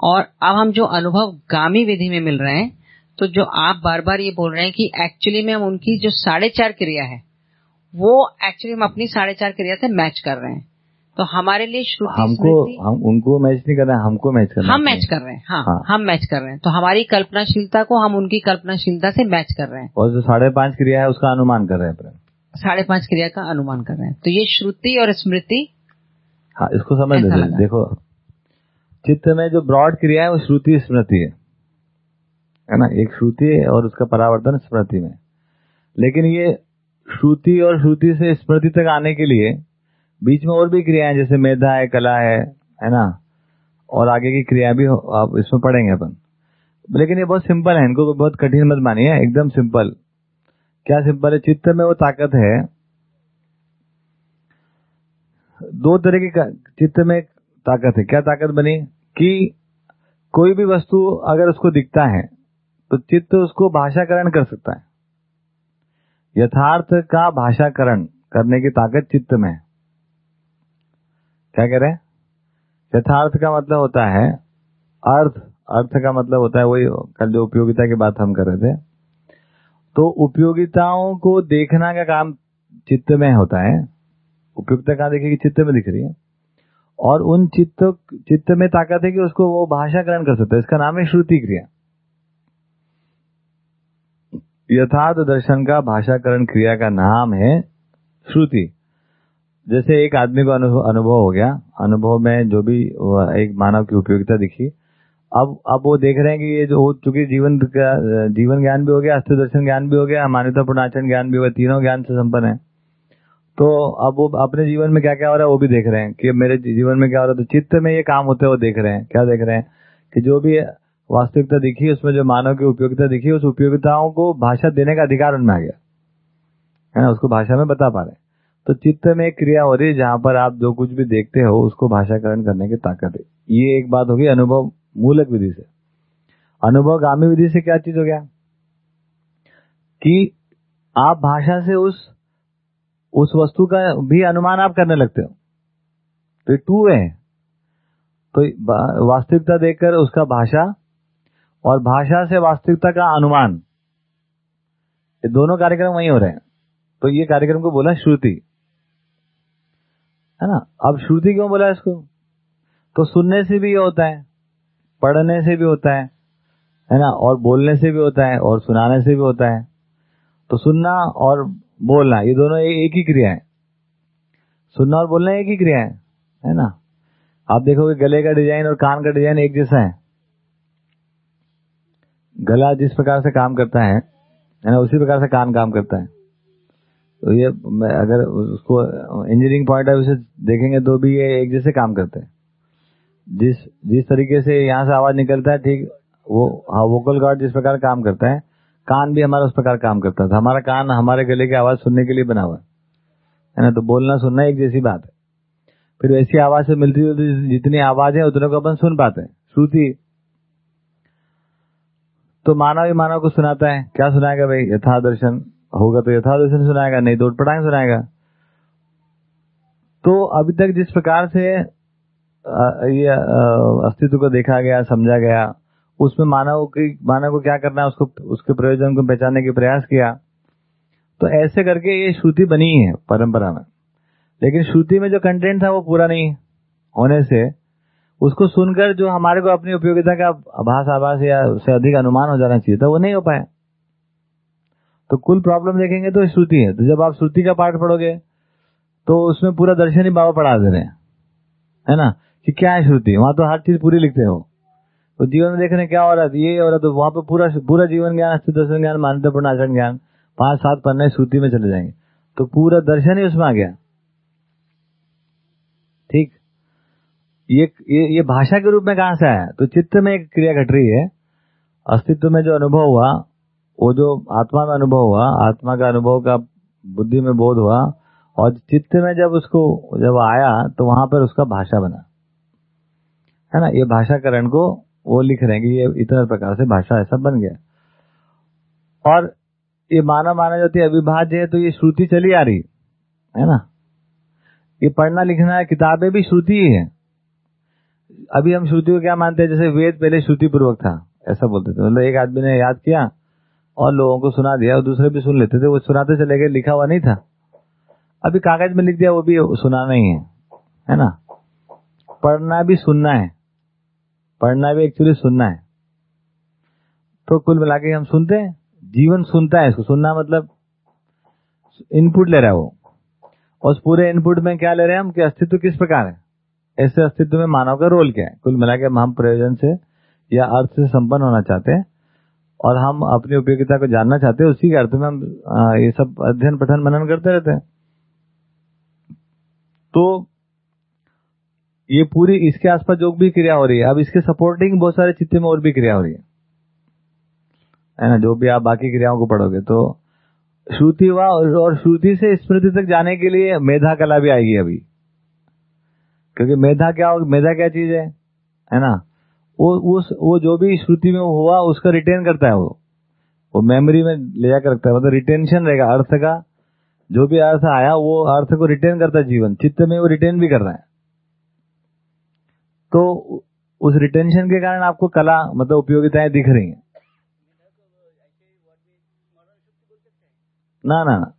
और अब हम जो अनुभव गामी विधि में मिल रहे हैं तो जो आप बार बार ये बोल रहे हैं कि एक्चुअली में हम उनकी जो साढ़े चार क्रिया है, वो एक्चुअली हम अपनी साढ़े चार क्रिया से मैच कर रहे हैं। तो हमारे लिए श्रुति हमको हम उनको मैच नहीं कर रहे हैं हमको मैच कर रहे हम मैच कर रहे हैं हाँ, हाँ। हम मैच कर रहे हैं। तो हमारी कल्पनाशीलता को हम उनकी कल्पनाशीलता से मैच कर रहे हैं। और जो साढ़े पाँच क्रिया है उसका अनुमान कर रहे हैं साढ़े पाँच क्रिया का अनुमान कर रहे हैं। तो ये श्रुति और स्मृति हाँ इसको समझ लीजिए। देखो चित्त में जो ब्रॉड क्रिया है वो श्रुति स्मृति है। है ना? एक श्रुति है और उसका परावर्तन स्मृति में। लेकिन ये श्रुति और श्रुति से स्मृति तक आने के लिए बीच में और भी क्रियाएँ जैसे मेधा है, कला है है ना? और आगे की क्रिया भी आप इसमें पढ़ेंगे अपन। लेकिन ये बहुत सिंपल है, इनको बहुत कठिन मत मानिए, एकदम सिंपल क्या सिंपल है? चित्त में वो ताकत है। दो तरह की चित्त में ताकत है। क्या ताकत बनी? कि कोई भी वस्तु अगर उसको दिखता है तो चित्त उसको भाषाकरण कर सकता है। यथार्थ का भाषाकरण करने की ताकत चित्त में है। क्या कह रहे हैं? यथार्थ का मतलब होता है, अर्थ अर्थ का मतलब होता है, वही कल जो उपयोगिता की बात हम कर रहे थे। तो उपयोगिताओं को देखना का काम चित्त में होता है। उपयोगिता कहाँ देखेगी? चित्त में दिख रही है। और उन चित्त चित्त में ताकत है कि उसको वो भाषाकरण कर सकता है। इसका नाम है श्रुति क्रिया यथार्थ दर्शन का भाषाकरण क्रिया का नाम है श्रुति। जैसे एक आदमी को अनुभव हो गया। अनुभव में जो भी एक मानव की उपयोगिता दिखी। अब अब वो देख रहे हैं कि ये जो हो चुकी जीवन का जीवन ज्ञान भी हो गया अस्त्र दर्शन ज्ञान भी हो गया, मान्यता पूर्णाचरण ज्ञान भी हो गया, तीनों ज्ञान से संपन्न है। तो अब वो अपने जीवन में क्या क्या हो रहा है वो भी देख रहे हैं कि मेरे जीवन में क्या हो रहा है। तो चित्त में ये काम होते हैं वो देख रहे हैं। क्या देख रहे हैं? कि जो भी वास्तविकता दिखी, उसमें जो मानव की उपयोगिता दिखी, उस उपयोगिताओं को भाषा देने का अधिकार उनमें आ गया। है ना? उसको भाषा में बता पा रहे तो चित्त में एक क्रिया हो रही है जहाँ पर आप जो कुछ भी देखते हो, उसको भाषाकरण करने की ताकत है। ये एक बात होगी अनुभव मूलक विधि से। अनुभव गामी विधि से क्या चीज़ हो गया? कि आप भाषा से उस उस वस्तु का भी अनुमान आप करने लगते हो। तो टू वे है। तो वास्तविकता देखकर उसका भाषा और भाषा से वास्तविकता का अनुमान। ये दोनों कार्यक्रम वही हो रहे हैं। तो ये कार्यक्रम को बोला श्रुति। है ना? अब श्रुति क्यों बोला इसको? तो सुनने से भी होता है, पढ़ने से भी होता है है ना? और बोलने से भी होता है, और सुनाने से भी होता है। तो सुनना और बोलना, ये दोनों एक ही क्रिया है। सुनना और बोलना एक ही क्रिया है है ना? आप देखोगे गले का डिज़ाइन और कान का डिज़ाइन एक जैसा है। गला जिस प्रकार से काम करता है है ना? उसी प्रकार से कान काम करता है। तो ये अगर उसको इंजीनियरिंग पॉइंट ऑफ़ व्यू से देखेंगे तो भी ये एक जैसे काम करते हैं। जिस जिस तरीके से यहाँ से आवाज़ निकलता है, ठीक, वो हाँ वोकल गार्ड जिस प्रकार काम करता है, कान भी हमारा उस प्रकार काम करता है। हमारा कान हमारे गले की आवाज़ सुनने के लिए बना हुआ है। ना? तो बोलना, सुनना एक जैसी बात है। फिर वैसी आवाज़ से मिलती जुलती जितनी आवाज़ है, उतने को अपन सुन पाते हैं। श्रुति। तो मानव ही मानव को सुनाता है। क्या सुनाएगा भाई? यथा दर्शन। होगा तो यथा सुनाएगा, नहीं तो पटांग सुनाएगा। तो अभी तक जिस प्रकार से ये अस्तित्व को देखा गया, समझा गया, उसमें मानव की, मानव को क्या करना है, उसको, उसके प्रयोजन को पहचानने के प्रयास किया तो ऐसे करके ये श्रुति बनी है परंपरा में। लेकिन श्रुति में जो कंटेंट था वो पूरा नहीं होने से, उसको सुनकर जो हमारे को अपनी उपयोगिता का आभास आभास या उससे अधिक अनुमान हो जाना चाहिए था, वो नहीं हो पाया। तो कुल प्रॉब्लम देखेंगे तो श्रुति है। तो जब आप श्रुति का पाठ पढ़ोगे तो उसमें पूरा दर्शन ही बाबा पढ़ा दे रहे हैं। है ना? कि क्या है श्रुति? वहाँ तो हर चीज़ पूरी लिखते हो। तो जीवन में देखने क्या हो रहा है ये हो रहा तो वहाँ पर पूरा पूरा जीवन ज्ञान अस्थित दर्शन ज्ञान मान्यतापूर्ण आचरण ज्ञान पाँच सात पन्ने श्रुति में चले जाएँगे। तो पूरा दर्शन ही उसमें आ गया। ठीक? ये ये, ये भाषा के रूप में कहाँ से आया? तो चित्त में एक क्रिया घट रही है। अस्तित्व में जो अनुभव हुआ वो जो आत्मा में अनुभव हुआ, आत्मा का अनुभव का बुद्धि में बोध हुआ, और चित्त में जब उसको, जब आया तो वहाँ पर उसका भाषा बना। है ना? ये भाषाकरण को वो लिख रहे हैं कि ये इतना प्रकार से भाषा ऐसा बन गया। और ये मानव माना जाती है अविभाज्य है तो ये श्रुति चली आ रही, है ना? ये पढ़ना, लिखना, किताबें भी श्रुति ही है। अभी हम श्रुति को क्या मानते हैं? जैसे वेद पहले श्रुति पूर्वक था, ऐसा बोलते थे। मतलब एक आदमी ने याद किया और लोगों को सुना दिया और दूसरे भी सुन लेते थे। वो सुनाते चले गए, लिखा हुआ नहीं था। अभी कागज़ में लिख दिया, वो भी सुना नहीं है। है ना? पढ़ना भी सुनना है। पढ़ना भी एक्चुअली सुनना है। तो कुल मिला के हम सुनते हैं। जीवन सुनता है इसको। सुनना मतलब इनपुट ले रहा है वो। और उस पूरे इनपुट में क्या ले रहे हैं हम? कि अस्तित्व किस प्रकार है? ऐसे अस्तित्व में मानव का रोल क्या है? कुल मिला के हम प्रयोजन से या अर्थ से संपन्न होना चाहते हैं। और हम अपनी उपयोगिता को जानना चाहते हैं, उसी के अर्थ में हम ये सब अध्ययन पठन मनन करते रहते हैं। तो ये पूरी इसके आसपास जो भी क्रिया हो रही है, अब इसके सपोर्टिंग बहुत सारे चित्त में और भी क्रिया हो रही है। है ना, जो भी आप बाकी क्रियाओं को पढ़ोगे तो श्रुति हुआ और श्रुति से स्मृति तक जाने के लिए मेधा कला भी आएगी अभी। क्योंकि मेधा क्या हो, मेधा क्या चीज़ है? है ना? वो उस वो जो भी श्रुति में हुआ, उसका रिटेन करता है वो। वो मेमोरी में ले जाकर रखता है। मतलब रिटेंशन रहेगा, अर्थ का जो भी अर्थ आया, वो अर्थ को रिटेन करता है जीवन। चित्त में वो रिटेन भी कर रहा है। तो उस रिटेंशन के कारण आपको कला मतलब उपयोगिताएँ दिख रही हैं। ना ना।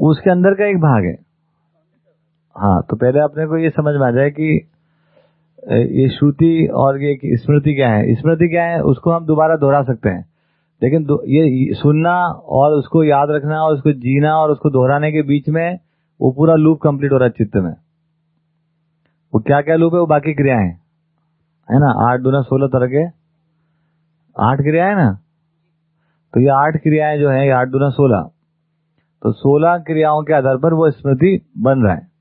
उसके अंदर का एक भाग है। हाँ तो पहले अपने को ये समझ में आ जाए कि ये श्रुति और ये स्मृति क्या है? स्मृति क्या है? उसको हम दोबारा दोहरा सकते हैं। लेकिन ये सुनना और उसको याद रखना और उसको जीना और उसको दोहराने के बीच में वो पूरा लूप कंप्लीट हो रहा है चित्त में। वो क्या क्या लूप है? वो बाकी क्रियाएँ। है है ना? आठ दूना सोलह तरह के। आठ क्रिया है ना? तो ये आठ क्रियाएँ जो है आठ दूना सोलह। तो सोलह क्रियाओं के आधार पर वो स्मृति बन रहा है।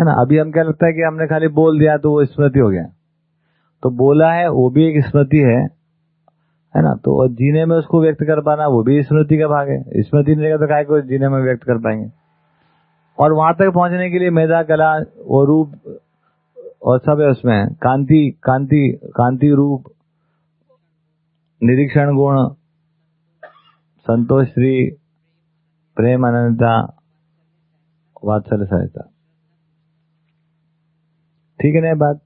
है ना? अभी हम क्या लगता है कि हमने खाली बोल दिया तो वो स्मृति हो गया। तो बोला है, वो भी एक स्मृति है है ना? तो जीने में उसको व्यक्त कर पाना, वो भी स्मृति का भाग है। स्मृति नहीं रहेगा तो काय जीने में व्यक्त कर पाएँगे? और वहाँ तक पहुँचने के लिए मेधा, कला वो रूप और सब है उसमें। कांति कांति कांति रूप, निरीक्षण गुण, संतोष श्री, प्रेम अनंता, वात्सल्य सहायता। ठीक है ना बात?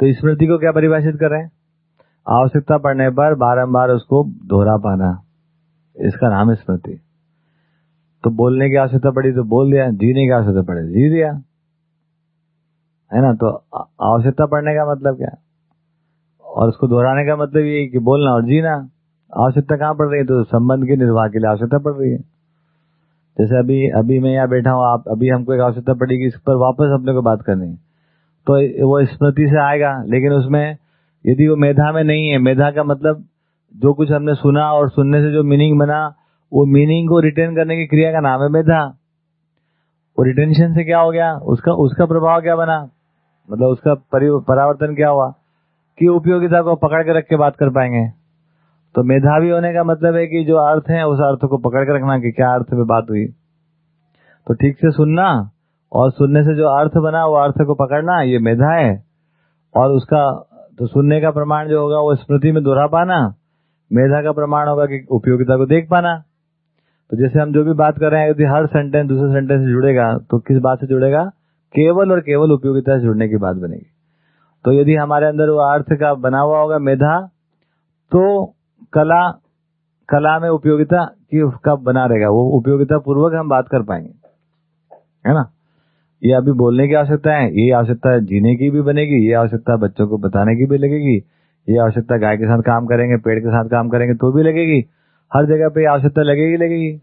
तो स्मृति को क्या परिभाषित कर रहे हैं? आवश्यकता पड़ने पर बारंबार उसको दोहरा पाना। इसका नाम स्मृति। तो बोलने की आवश्यकता पड़ी तो बोल दिया, जीने की आवश्यकता पड़ी जी दिया। है ना? तो आवश्यकता पड़ने का मतलब क्या? और उसको दोहराने का मतलब ये कि बोलना और जीना। आवश्यकता कहाँ पड़ रही है? तो संबंध के निर्वाह के लिए आवश्यकता पड़ रही है। जैसे अभी अभी मैं यहाँ बैठा हूँ, आप, अभी हमको एक आवश्यकता पड़ेगी इस पर वापस अपने को बात करनी। तो वो स्मृति से आएगा, लेकिन उसमें यदि वो मेधा में नहीं है, मेधा का मतलब जो कुछ हमने सुना और सुनने से जो मीनिंग बना, वो मीनिंग को रिटेन करने की क्रिया का नाम है मेधा। वो रिटेंशन से क्या हो गया? उसका उसका प्रभाव क्या बना? मतलब उसका परावर्तन क्या हुआ? कि उपयोगिता को पकड़ के रख के बात कर पाएँगे। तो मेधावी होने का मतलब है कि जो अर्थ है, उस अर्थ को पकड़ के रखना कि क्या अर्थ में बात हुई। तो ठीक से सुनना, और सुनने से जो अर्थ बना, वो अर्थ को पकड़ना, ये मेधा है। और उसका तो सुनने का प्रमाण जो होगा, वो स्मृति में दोहरा पाना। मेधा का प्रमाण होगा कि उपयोगिता को देख पाना। तो जैसे हम जो भी बात कर रहे हैं, यदि हर सेंटेंस दूसरे सेंटेंस से जुड़ेगा तो किस बात से जुड़ेगा? केवल और केवल उपयोगिता से जुड़ने की बात बनेगी। तो यदि हमारे अंदर वो अर्थ का बना हुआ होगा मेधा तो कला कला में उपयोगिता की कब बना रहेगा? वो उपयोगिता पूर्वक हम बात कर पाएँगे। है ना? ये अभी बोलने की आवश्यकता है, ये आवश्यकता जीने की भी बनेगी, ये आवश्यकता बच्चों को बताने की भी लगेगी, ये आवश्यकता गाय के साथ काम करेंगे, पेड़ के साथ काम करेंगे तो भी लगेगी। हर जगह पे आवश्यकता लगेगी लगेगी।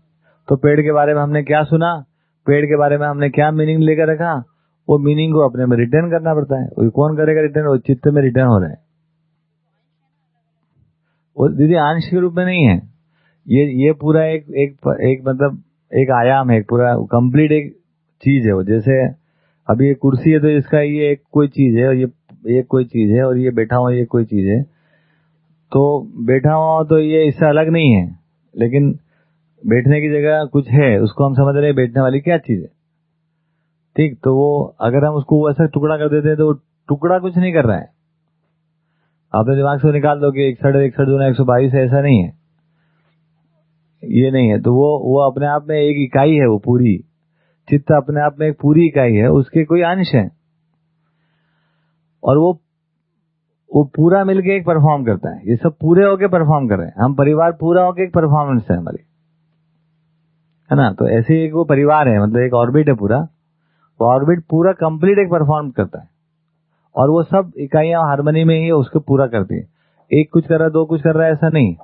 तो पेड़ के बारे में हमने क्या सुना? पेड़ के बारे में हमने क्या मीनिंग लेकर रखा? वो मीनिंग को अपने में रिटर्न करना पड़ता है। कौन करेगा रिटर्न वो चित्त में रिटर्न हो रहे हैं। वो दीदी अंश के रूप में नहीं है। ये ये पूरा एक एक एक मतलब एक आयाम है पूरा कंप्लीट एक चीज़ है वो। जैसे अभी ये कुर्सी है तो इसका ये एक कोई चीज़ है और ये ये कोई चीज़ है और ये बैठा हुआ ये कोई चीज़ है। तो बैठा हुआ तो ये इससे अलग नहीं है, लेकिन बैठने की जगह कुछ है, उसको हम समझ रहे हैं बैठने वाली क्या चीज़ है। ठीक तो वो अगर हम उसको ऐसा टुकड़ा कर देते हैं तो टुकड़ा कुछ नहीं कर रहा है। आपने दिमाग से निकाल दो कि इकसठ इकसठ दो एक सौ बाईस है, ऐसा नहीं है। ये नहीं है। तो वो वो अपने आप में एक इकाई है, वो पूरी। चित्त अपने आप में एक पूरी इकाई है, उसके कोई अंश है। और वो वो पूरा मिलके एक परफॉर्म करता है। ये सब पूरे होके परफॉर्म कर रहे हैं। हम परिवार पूरा होके एक परफॉर्मेंस है हमारी। है ना? तो ऐसे एक वो परिवार है मतलब एक ऑर्बिट है पूरा। वो ऑर्बिट पूरा कंप्लीट एक परफॉर्म करता है। और वो सब इकाइयाँ हारमोनी में ही उसको पूरा करती है। एक कुछ कर रहा है, दो कुछ कर रहा है, ऐसा नहीं।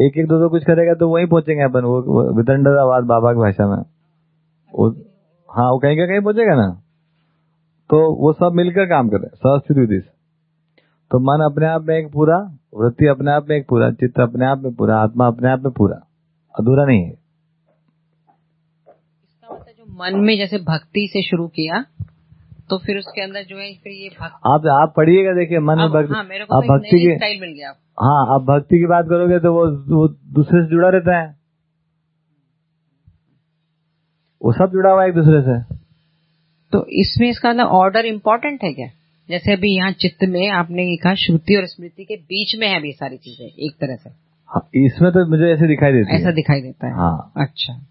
एक एक दो दो कुछ करेगा तो वही पहुँचेंगे अपन, वो वितंडरावाद बाबा की भाषा में। वो हाँ वो कहीं का कहीं पहुंचेगा ना। तो वो सब मिलकर काम कर सहस्त्र विधि से। तो मन अपने आप में एक पूरा, वृत्ति अपने आप में एक पूरा, चित्त अपने आप में पूरा, आत्मा अपने आप में पूरा। अधूरा नहीं है। मतलब जो मन में जैसे भक्ति से शुरू किया तो फिर उसके अंदर जो है फिर ये आप आप पढ़िएगा देखिए मन में भक्ति हाँ, मेरे को आप तो भक्ति की स्टाइल मिल गया। हाँ आप भक्ति की बात करोगे तो वो वो दूसरे से जुड़ा रहता है। वो सब जुड़ा हुआ है एक दूसरे से। तो इसमें इसका मतलब ऑर्डर इम्पोर्टेंट है क्या? जैसे अभी यहाँ चित्त में आपने ये कहा श्रुति और स्मृति के बीच में है अभी सारी चीज़ें एक तरह से। हाँ, इसमें तो मुझे ऐसे दिखाई देता है। ऐसा दिखाई देता है। हाँ। अच्छा।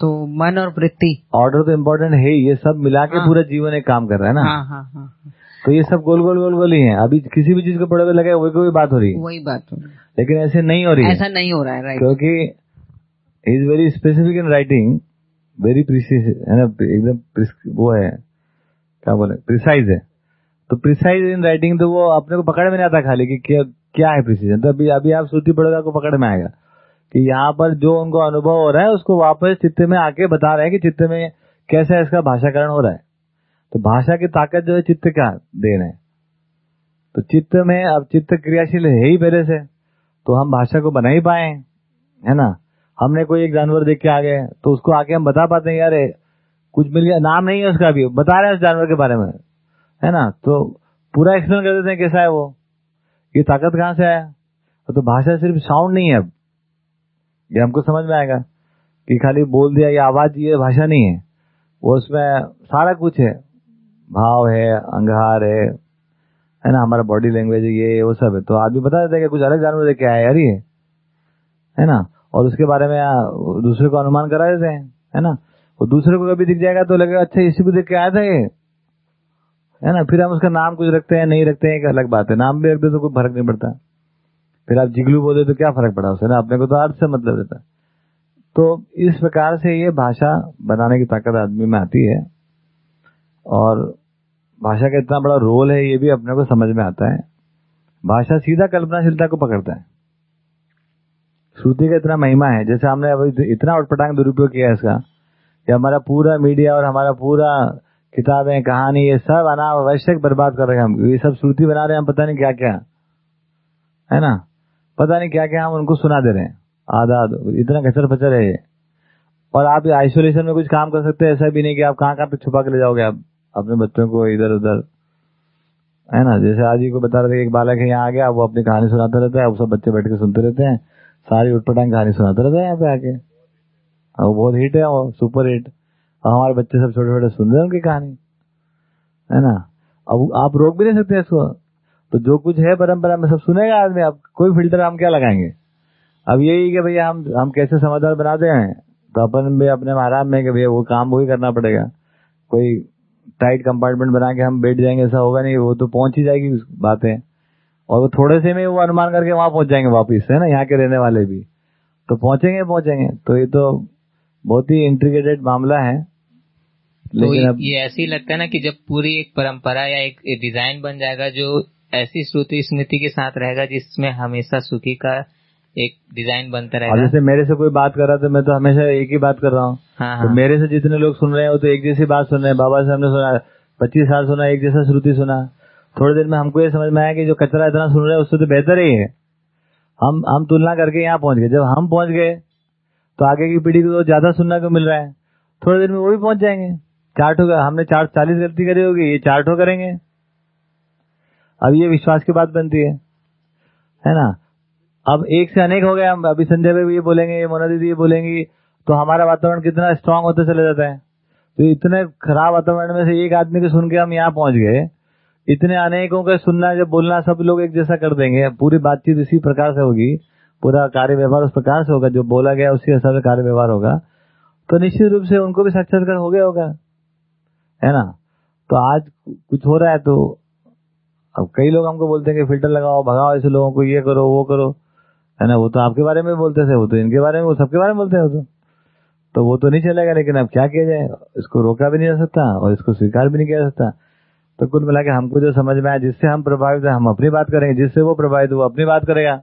तो मन और वृत्ति। ऑर्डर तो इम्पोर्टेंट है ये सब मिला के हाँ। पूरा जीवन एक काम कर रहा है ना? हाँ हाँ तो ये सब गोल गोल गोल गोल ही है। अभी किसी भी चीज़ को पड़ोगे लगे वही कोई बात हो रही है। वही बात हो रही है। लेकिन ऐसे नहीं हो रही है। ऐसा नहीं हो रहा है राइट क्योंकि is very specific in writing very है ना? एकदम वो है क्या बोले? प्रिसाइज है। तो प्रिसाइज इन राइटिंग तो वो अपने को पकड़ में नहीं आता खाली कि क्या क्या है प्रिसीजन तो अभी अभी आप श्रुति पढ़ोगे को पकड़ में आएगा। कि यहाँ पर जो उनको अनुभव हो रहा है, उसको वापस चित्त में आके बता रहे हैं कि चित्त में कैसे इसका भाषाकरण हो रहा है। तो भाषा की ताकत जो है, चित्त का देन है? तो चित्त में अब चित्त क्रियाशील है ही पहले से तो हम भाषा को बना ही पाए है ना? हमने कोई एक जानवर देख के आ गए तो उसको आके हम बता पाते हैं यार कुछ मिल गया, नाम नहीं है उसका भी बता रहे हैं उस जानवर के बारे में, है ना? तो पूरा एक्सप्लेन कर देते हैं कैसा है वो। ये ताकत कहाँ से आया? तो भाषा सिर्फ़ साउंड नहीं है अब। ये हमको समझ में आएगा कि खाली बोल दिया ये आवाज़ ये भाषा नहीं है। वो उसमें सारा कुछ है। भाव है अंगहार है है ना? हमारा बॉडी लैंग्वेज ये, वो सब है। तो आदमी बता देता है कि कुछ अलग जानवर देख के आया यार ये। है ना? और उसके बारे में दूसरे को अनुमान करा देते हैं, है ना? वो दूसरे को कभी दिख जाएगा तो लगेगा अच्छा इसी को देख के आया था ये। है ना? फिर हम उसका नाम कुछ रखते हैं, नहीं रखते हैं, एक अलग बात है। नाम भी रख दे तो कोई फ़र्क नहीं पड़ता। फिर आप जिगलू बोले तो क्या फ़र्क पड़ा उससे ना, अपने को तो अर्थ से मतलब रहता तो इस प्रकार से ये भाषा बनाने की ताकत आदमी में आती है। और भाषा का इतना बड़ा रोल है, ये भी अपने को समझ में आता है। भाषा सीधा कल्पनाशीलता को पकड़ता है। श्रुति का इतना महिमा है, जैसे हमने अभी इतना उटपटांग दुरुपयोग किया है इसका, कि हमारा पूरा मीडिया और हमारा पूरा किताबें, कहानी, ये सब अनावश्यक बर्बाद कर रहे हैं हम। ये सब श्रुति बना रहे हैं, हम पता नहीं क्या क्या है ना? पता नहीं क्या क्या हम उनको सुना दे रहे हैं। आधा इतना कचर फचर है ये। और आप आइसोलेशन में कुछ काम कर सकते हैं, ऐसा भी नहीं कि आप कहाँ कहाँ पे छुपा के ले जाओगे आप, अपने बच्चों को इधर उधर। है ना? जैसे आज ही को बता रहे थे एक बालक है यहाँ आ गया, वो अपनी कहानी सुनाता रहता है, वो सब बच्चे बैठ के सुनते रहते हैं। सारी उठपटांग कहानी सुनाता रहता है यहाँ पे आके। वो बहुत हिट है, वो सुपर हिट और हमारे बच्चे सब छोटे छोटे सुन रहे हैं उनकी कहानी। है ना? अब आप रोक भी नहीं सकते इसको। तो जो कुछ है परंपरा में सब सुनेगा आदमी आप कोई फ़िल्टर हम क्या लगाएँगे? अब यही कि भैया हम हम कैसे समझदार बनाते हैं? तो अपन भी अपने आराम में कि भैया वो काम वही करना पड़ेगा। कोई टाइट कंपार्टमेंट बना के हम बैठ जाएँगे ऐसा होगा नहीं वो तो पहुँच ही जाएगी बातें। और वो थोड़े से में वो अनुमान करके वहाँ पहुँच जाएँगे वापिस है ना यहाँ के रहने वाले भी। तो पहुँचेंगे पहुँचेंगे। तो ये तो बहुत ही इंट्रीगेटेड मामला है। तो लेकिन अब ये ऐसे ही लगता है ना कि जब पूरी एक परंपरा या एक डिज़ाइन बन जाएगा जो ऐसी श्रुति स्मृति के साथ रहेगा जिसमें हमेशा सुखी का एक डिज़ाइन बनता रहेगा। जैसे मेरे से कोई बात कर रहा तो मैं तो हमेशा एक ही बात कर रहा हूँ। हाँ तो हाँ। मेरे से जितने लोग सुन रहे हैं वो तो एक जैसी बात सुन रहे हैं। बाबा से हमने सुना पच्चीस साल सुना एक जैसा श्रुति सुना। थोड़ी देर में हमको ये समझ में आया कि जो कचरा इतना सुन रहे हैं उससे तो बेहतर ही है। हम हम तुलना करके यहाँ पहुँच गए। जब हम पहुँच गए तो आगे की पीढ़ी को तो ज़्यादा सुनने को मिल रहा है। थोड़ी देर में वो भी पहुँच जाएँगे। चार्ट होगा हमने चार चालीस गलती करी होगी ये चार्ट हो करेंगे। अब ये विश्वास की बात बनती है। है ना? अब एक से अनेक हो गए हम। अभी संजय भाई भी ये बोलेंगे मोना दीदी ये बोलेंगी तो हमारा वातावरण कितना स्ट्रांग होता चला जाता है। तो इतने खराब वातावरण में से एक आदमी को सुन के हम यहाँ पहुँच गए। इतने अनेकों का सुनना, जब बोलना, सब लोग एक जैसा कर देंगे। पूरी बातचीत इसी प्रकार से होगी। पूरा कार्य व्यवहार उस प्रकार से होगा। जो बोला गया, उसी हिसाब से कार्य व्यवहार होगा। तो निश्चित रूप से उनको भी साक्षात्कार हो गया होगा। है ना? तो आज कुछ हो रहा है तो अब कई लोग हमको बोलते हैं कि फ़िल्टर लगाओ, भगाओ, ऐसे लोगों को ये करो, वो करो। है ना, वो तो आपके बारे में बोलते थे, वो तो इनके बारे में, वो सबके बारे में बोलते हैं तो। तो वो तो नहीं चलेगा, लेकिन अब क्या किया जाए? इसको रोका भी नहीं जा सकता और इसको स्वीकार भी नहीं किया जा सकता। तो कुल मिला के हमको जो समझ में आया, जिससे हम प्रभावित है, हम अपनी बात करेंगे, जिससे वो प्रभावित वो अपनी बात करेगा।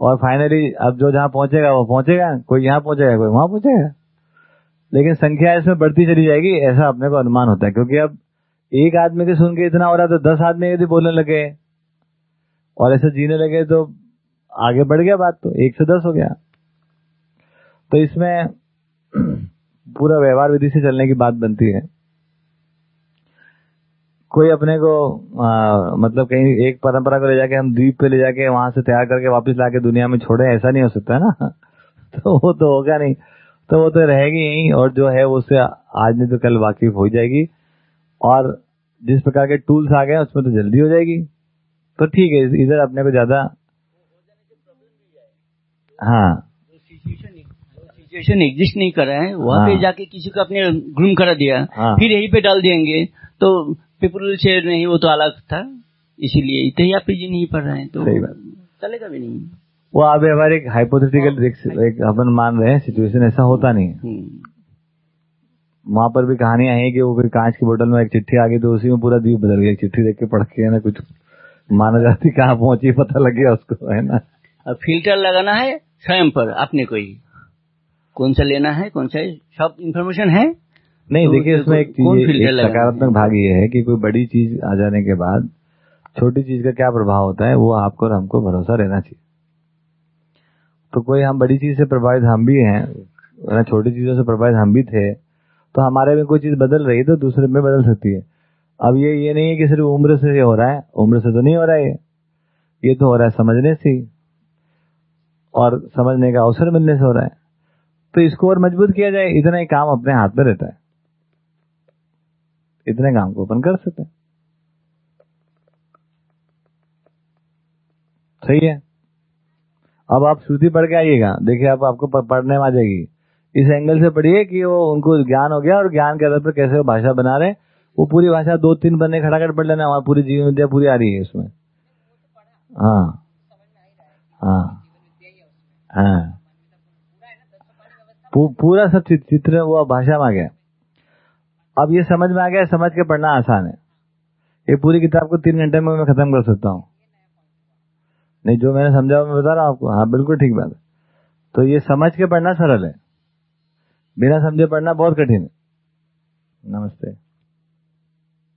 और फाइनली अब जो जहाँ पहुंचेगा, वो पहुंचेगा, कोई यहाँ पहुंचेगा, कोई वहाँ पहुंचेगा। लेकिन संख्या इसमें बढ़ती चली जाएगी, ऐसा अपने को अनुमान होता है, क्योंकि अब एक आदमी के सुन के इतना हो रहा तो दस आदमी यदि बोलने लगे। और ऐसे जीने लगे तो आगे बढ़ गया बात तो एक से दस हो गया। तो इसमें पूरा व्यवहार विधि से चलने की बात बनती है। कोई अपने को आ, मतलब कहीं एक परंपरा को ले जाके हम द्वीप पे ले जाके वहाँ से तैयार करके वापस लाके दुनिया में छोड़े ऐसा नहीं हो सकता है ना। तो वो तो होगा नहीं। तो वो तो रहेगी यही और जो है वो उससे आज नहीं तो कल वाकिफ हो जाएगी। और जिस प्रकार के टूल्स आ गए उसमें तो जल्दी हो जाएगी। तो ठीक है इधर अपने को ज़्यादा हाँ। सिचुएशन एग्जिस्ट नहीं कर रहा है वहाँ हाँ। पे जाके किसी को अपने ग्रूम करा दिया। हाँ। फिर यहीं पे डाल देंगे। तो पीपल से नहीं वो तो अलग था। इसीलिए इतने ही आप पीजी नहीं पढ़ रहे हैं तो चलेगा भी नहीं। वो अब हमारे एक हाइपोथेटिकल एक अपन मान रहे हैं सिचुएशन ऐसा होता नहीं है। हम्म। वहाँ पर भी कहानियाँ हैं कि वो कोई कांच की बोतल में एक चिट्ठी आ गई तो उसी में पूरा द्वीप बदल गया। चिट्ठी देख के पढ़ के है ना कुछ माना जाती कहाँ पहुँची पता लग गया उसको है ना। अब फ़िल्टर लगाना है स्वयं पर अपने को ही। कौन सा लेना है कौन सा सब इन्फॉर्मेशन है। नहीं तो देखिए इसमें एक चीज़ सकारात्मक भाग ये है कि कोई बड़ी चीज़ आ जाने के बाद छोटी चीज़ का क्या प्रभाव होता है वो आपको और हमको भरोसा रहना चाहिए। तो कोई हम बड़ी चीज़ से प्रभावित हम भी हैं छोटी चीज़ों से प्रभावित हम भी थे तो हमारे में कोई चीज़ बदल रही है तो दूसरे में बदल सकती है। अब ये ये नहीं है कि सिर्फ़ उम्र से हो रहा है, उम्र से तो नहीं हो रहा है ये। ये तो हो रहा है समझने से। और समझने का अवसर मिलने से हो रहा है। तो इसको और मज़बूत किया जाए, इतना ही काम अपने हाथ में रहता है। इतने काम को अपन कर सकते हैं। सही है? अब आप श्रुति पढ़ के आइएगा। देखिए, आप, आपको पढ़ने में आ जाएगी। इस एंगल से पढ़िए कि वो उनको ज्ञान हो गया और ज्ञान के आधार पर कैसे वो भाषा बना रहे। वो पूरी भाषा दो तीन बनने खड़ा कर पढ़ लेना, हमारी पूरी जीवन विद्या पूरी आ रही है उसमें। हाँ। हाँ। हाँ। पूरा सब चित्र वो भाषा में आ गया। अब ये समझ में आ गया, समझ के पढ़ना आसान है। ये पूरी किताब को तीन घंटे में मैं खत्म कर सकता हूँ। नहीं, जो मैंने समझा मैं बता रहा हूँ आपको। हाँ बिल्कुल ठीक बात है। तो ये समझ के पढ़ना सरल है। बिना समझे पढ़ना बहुत कठिन है। नमस्ते।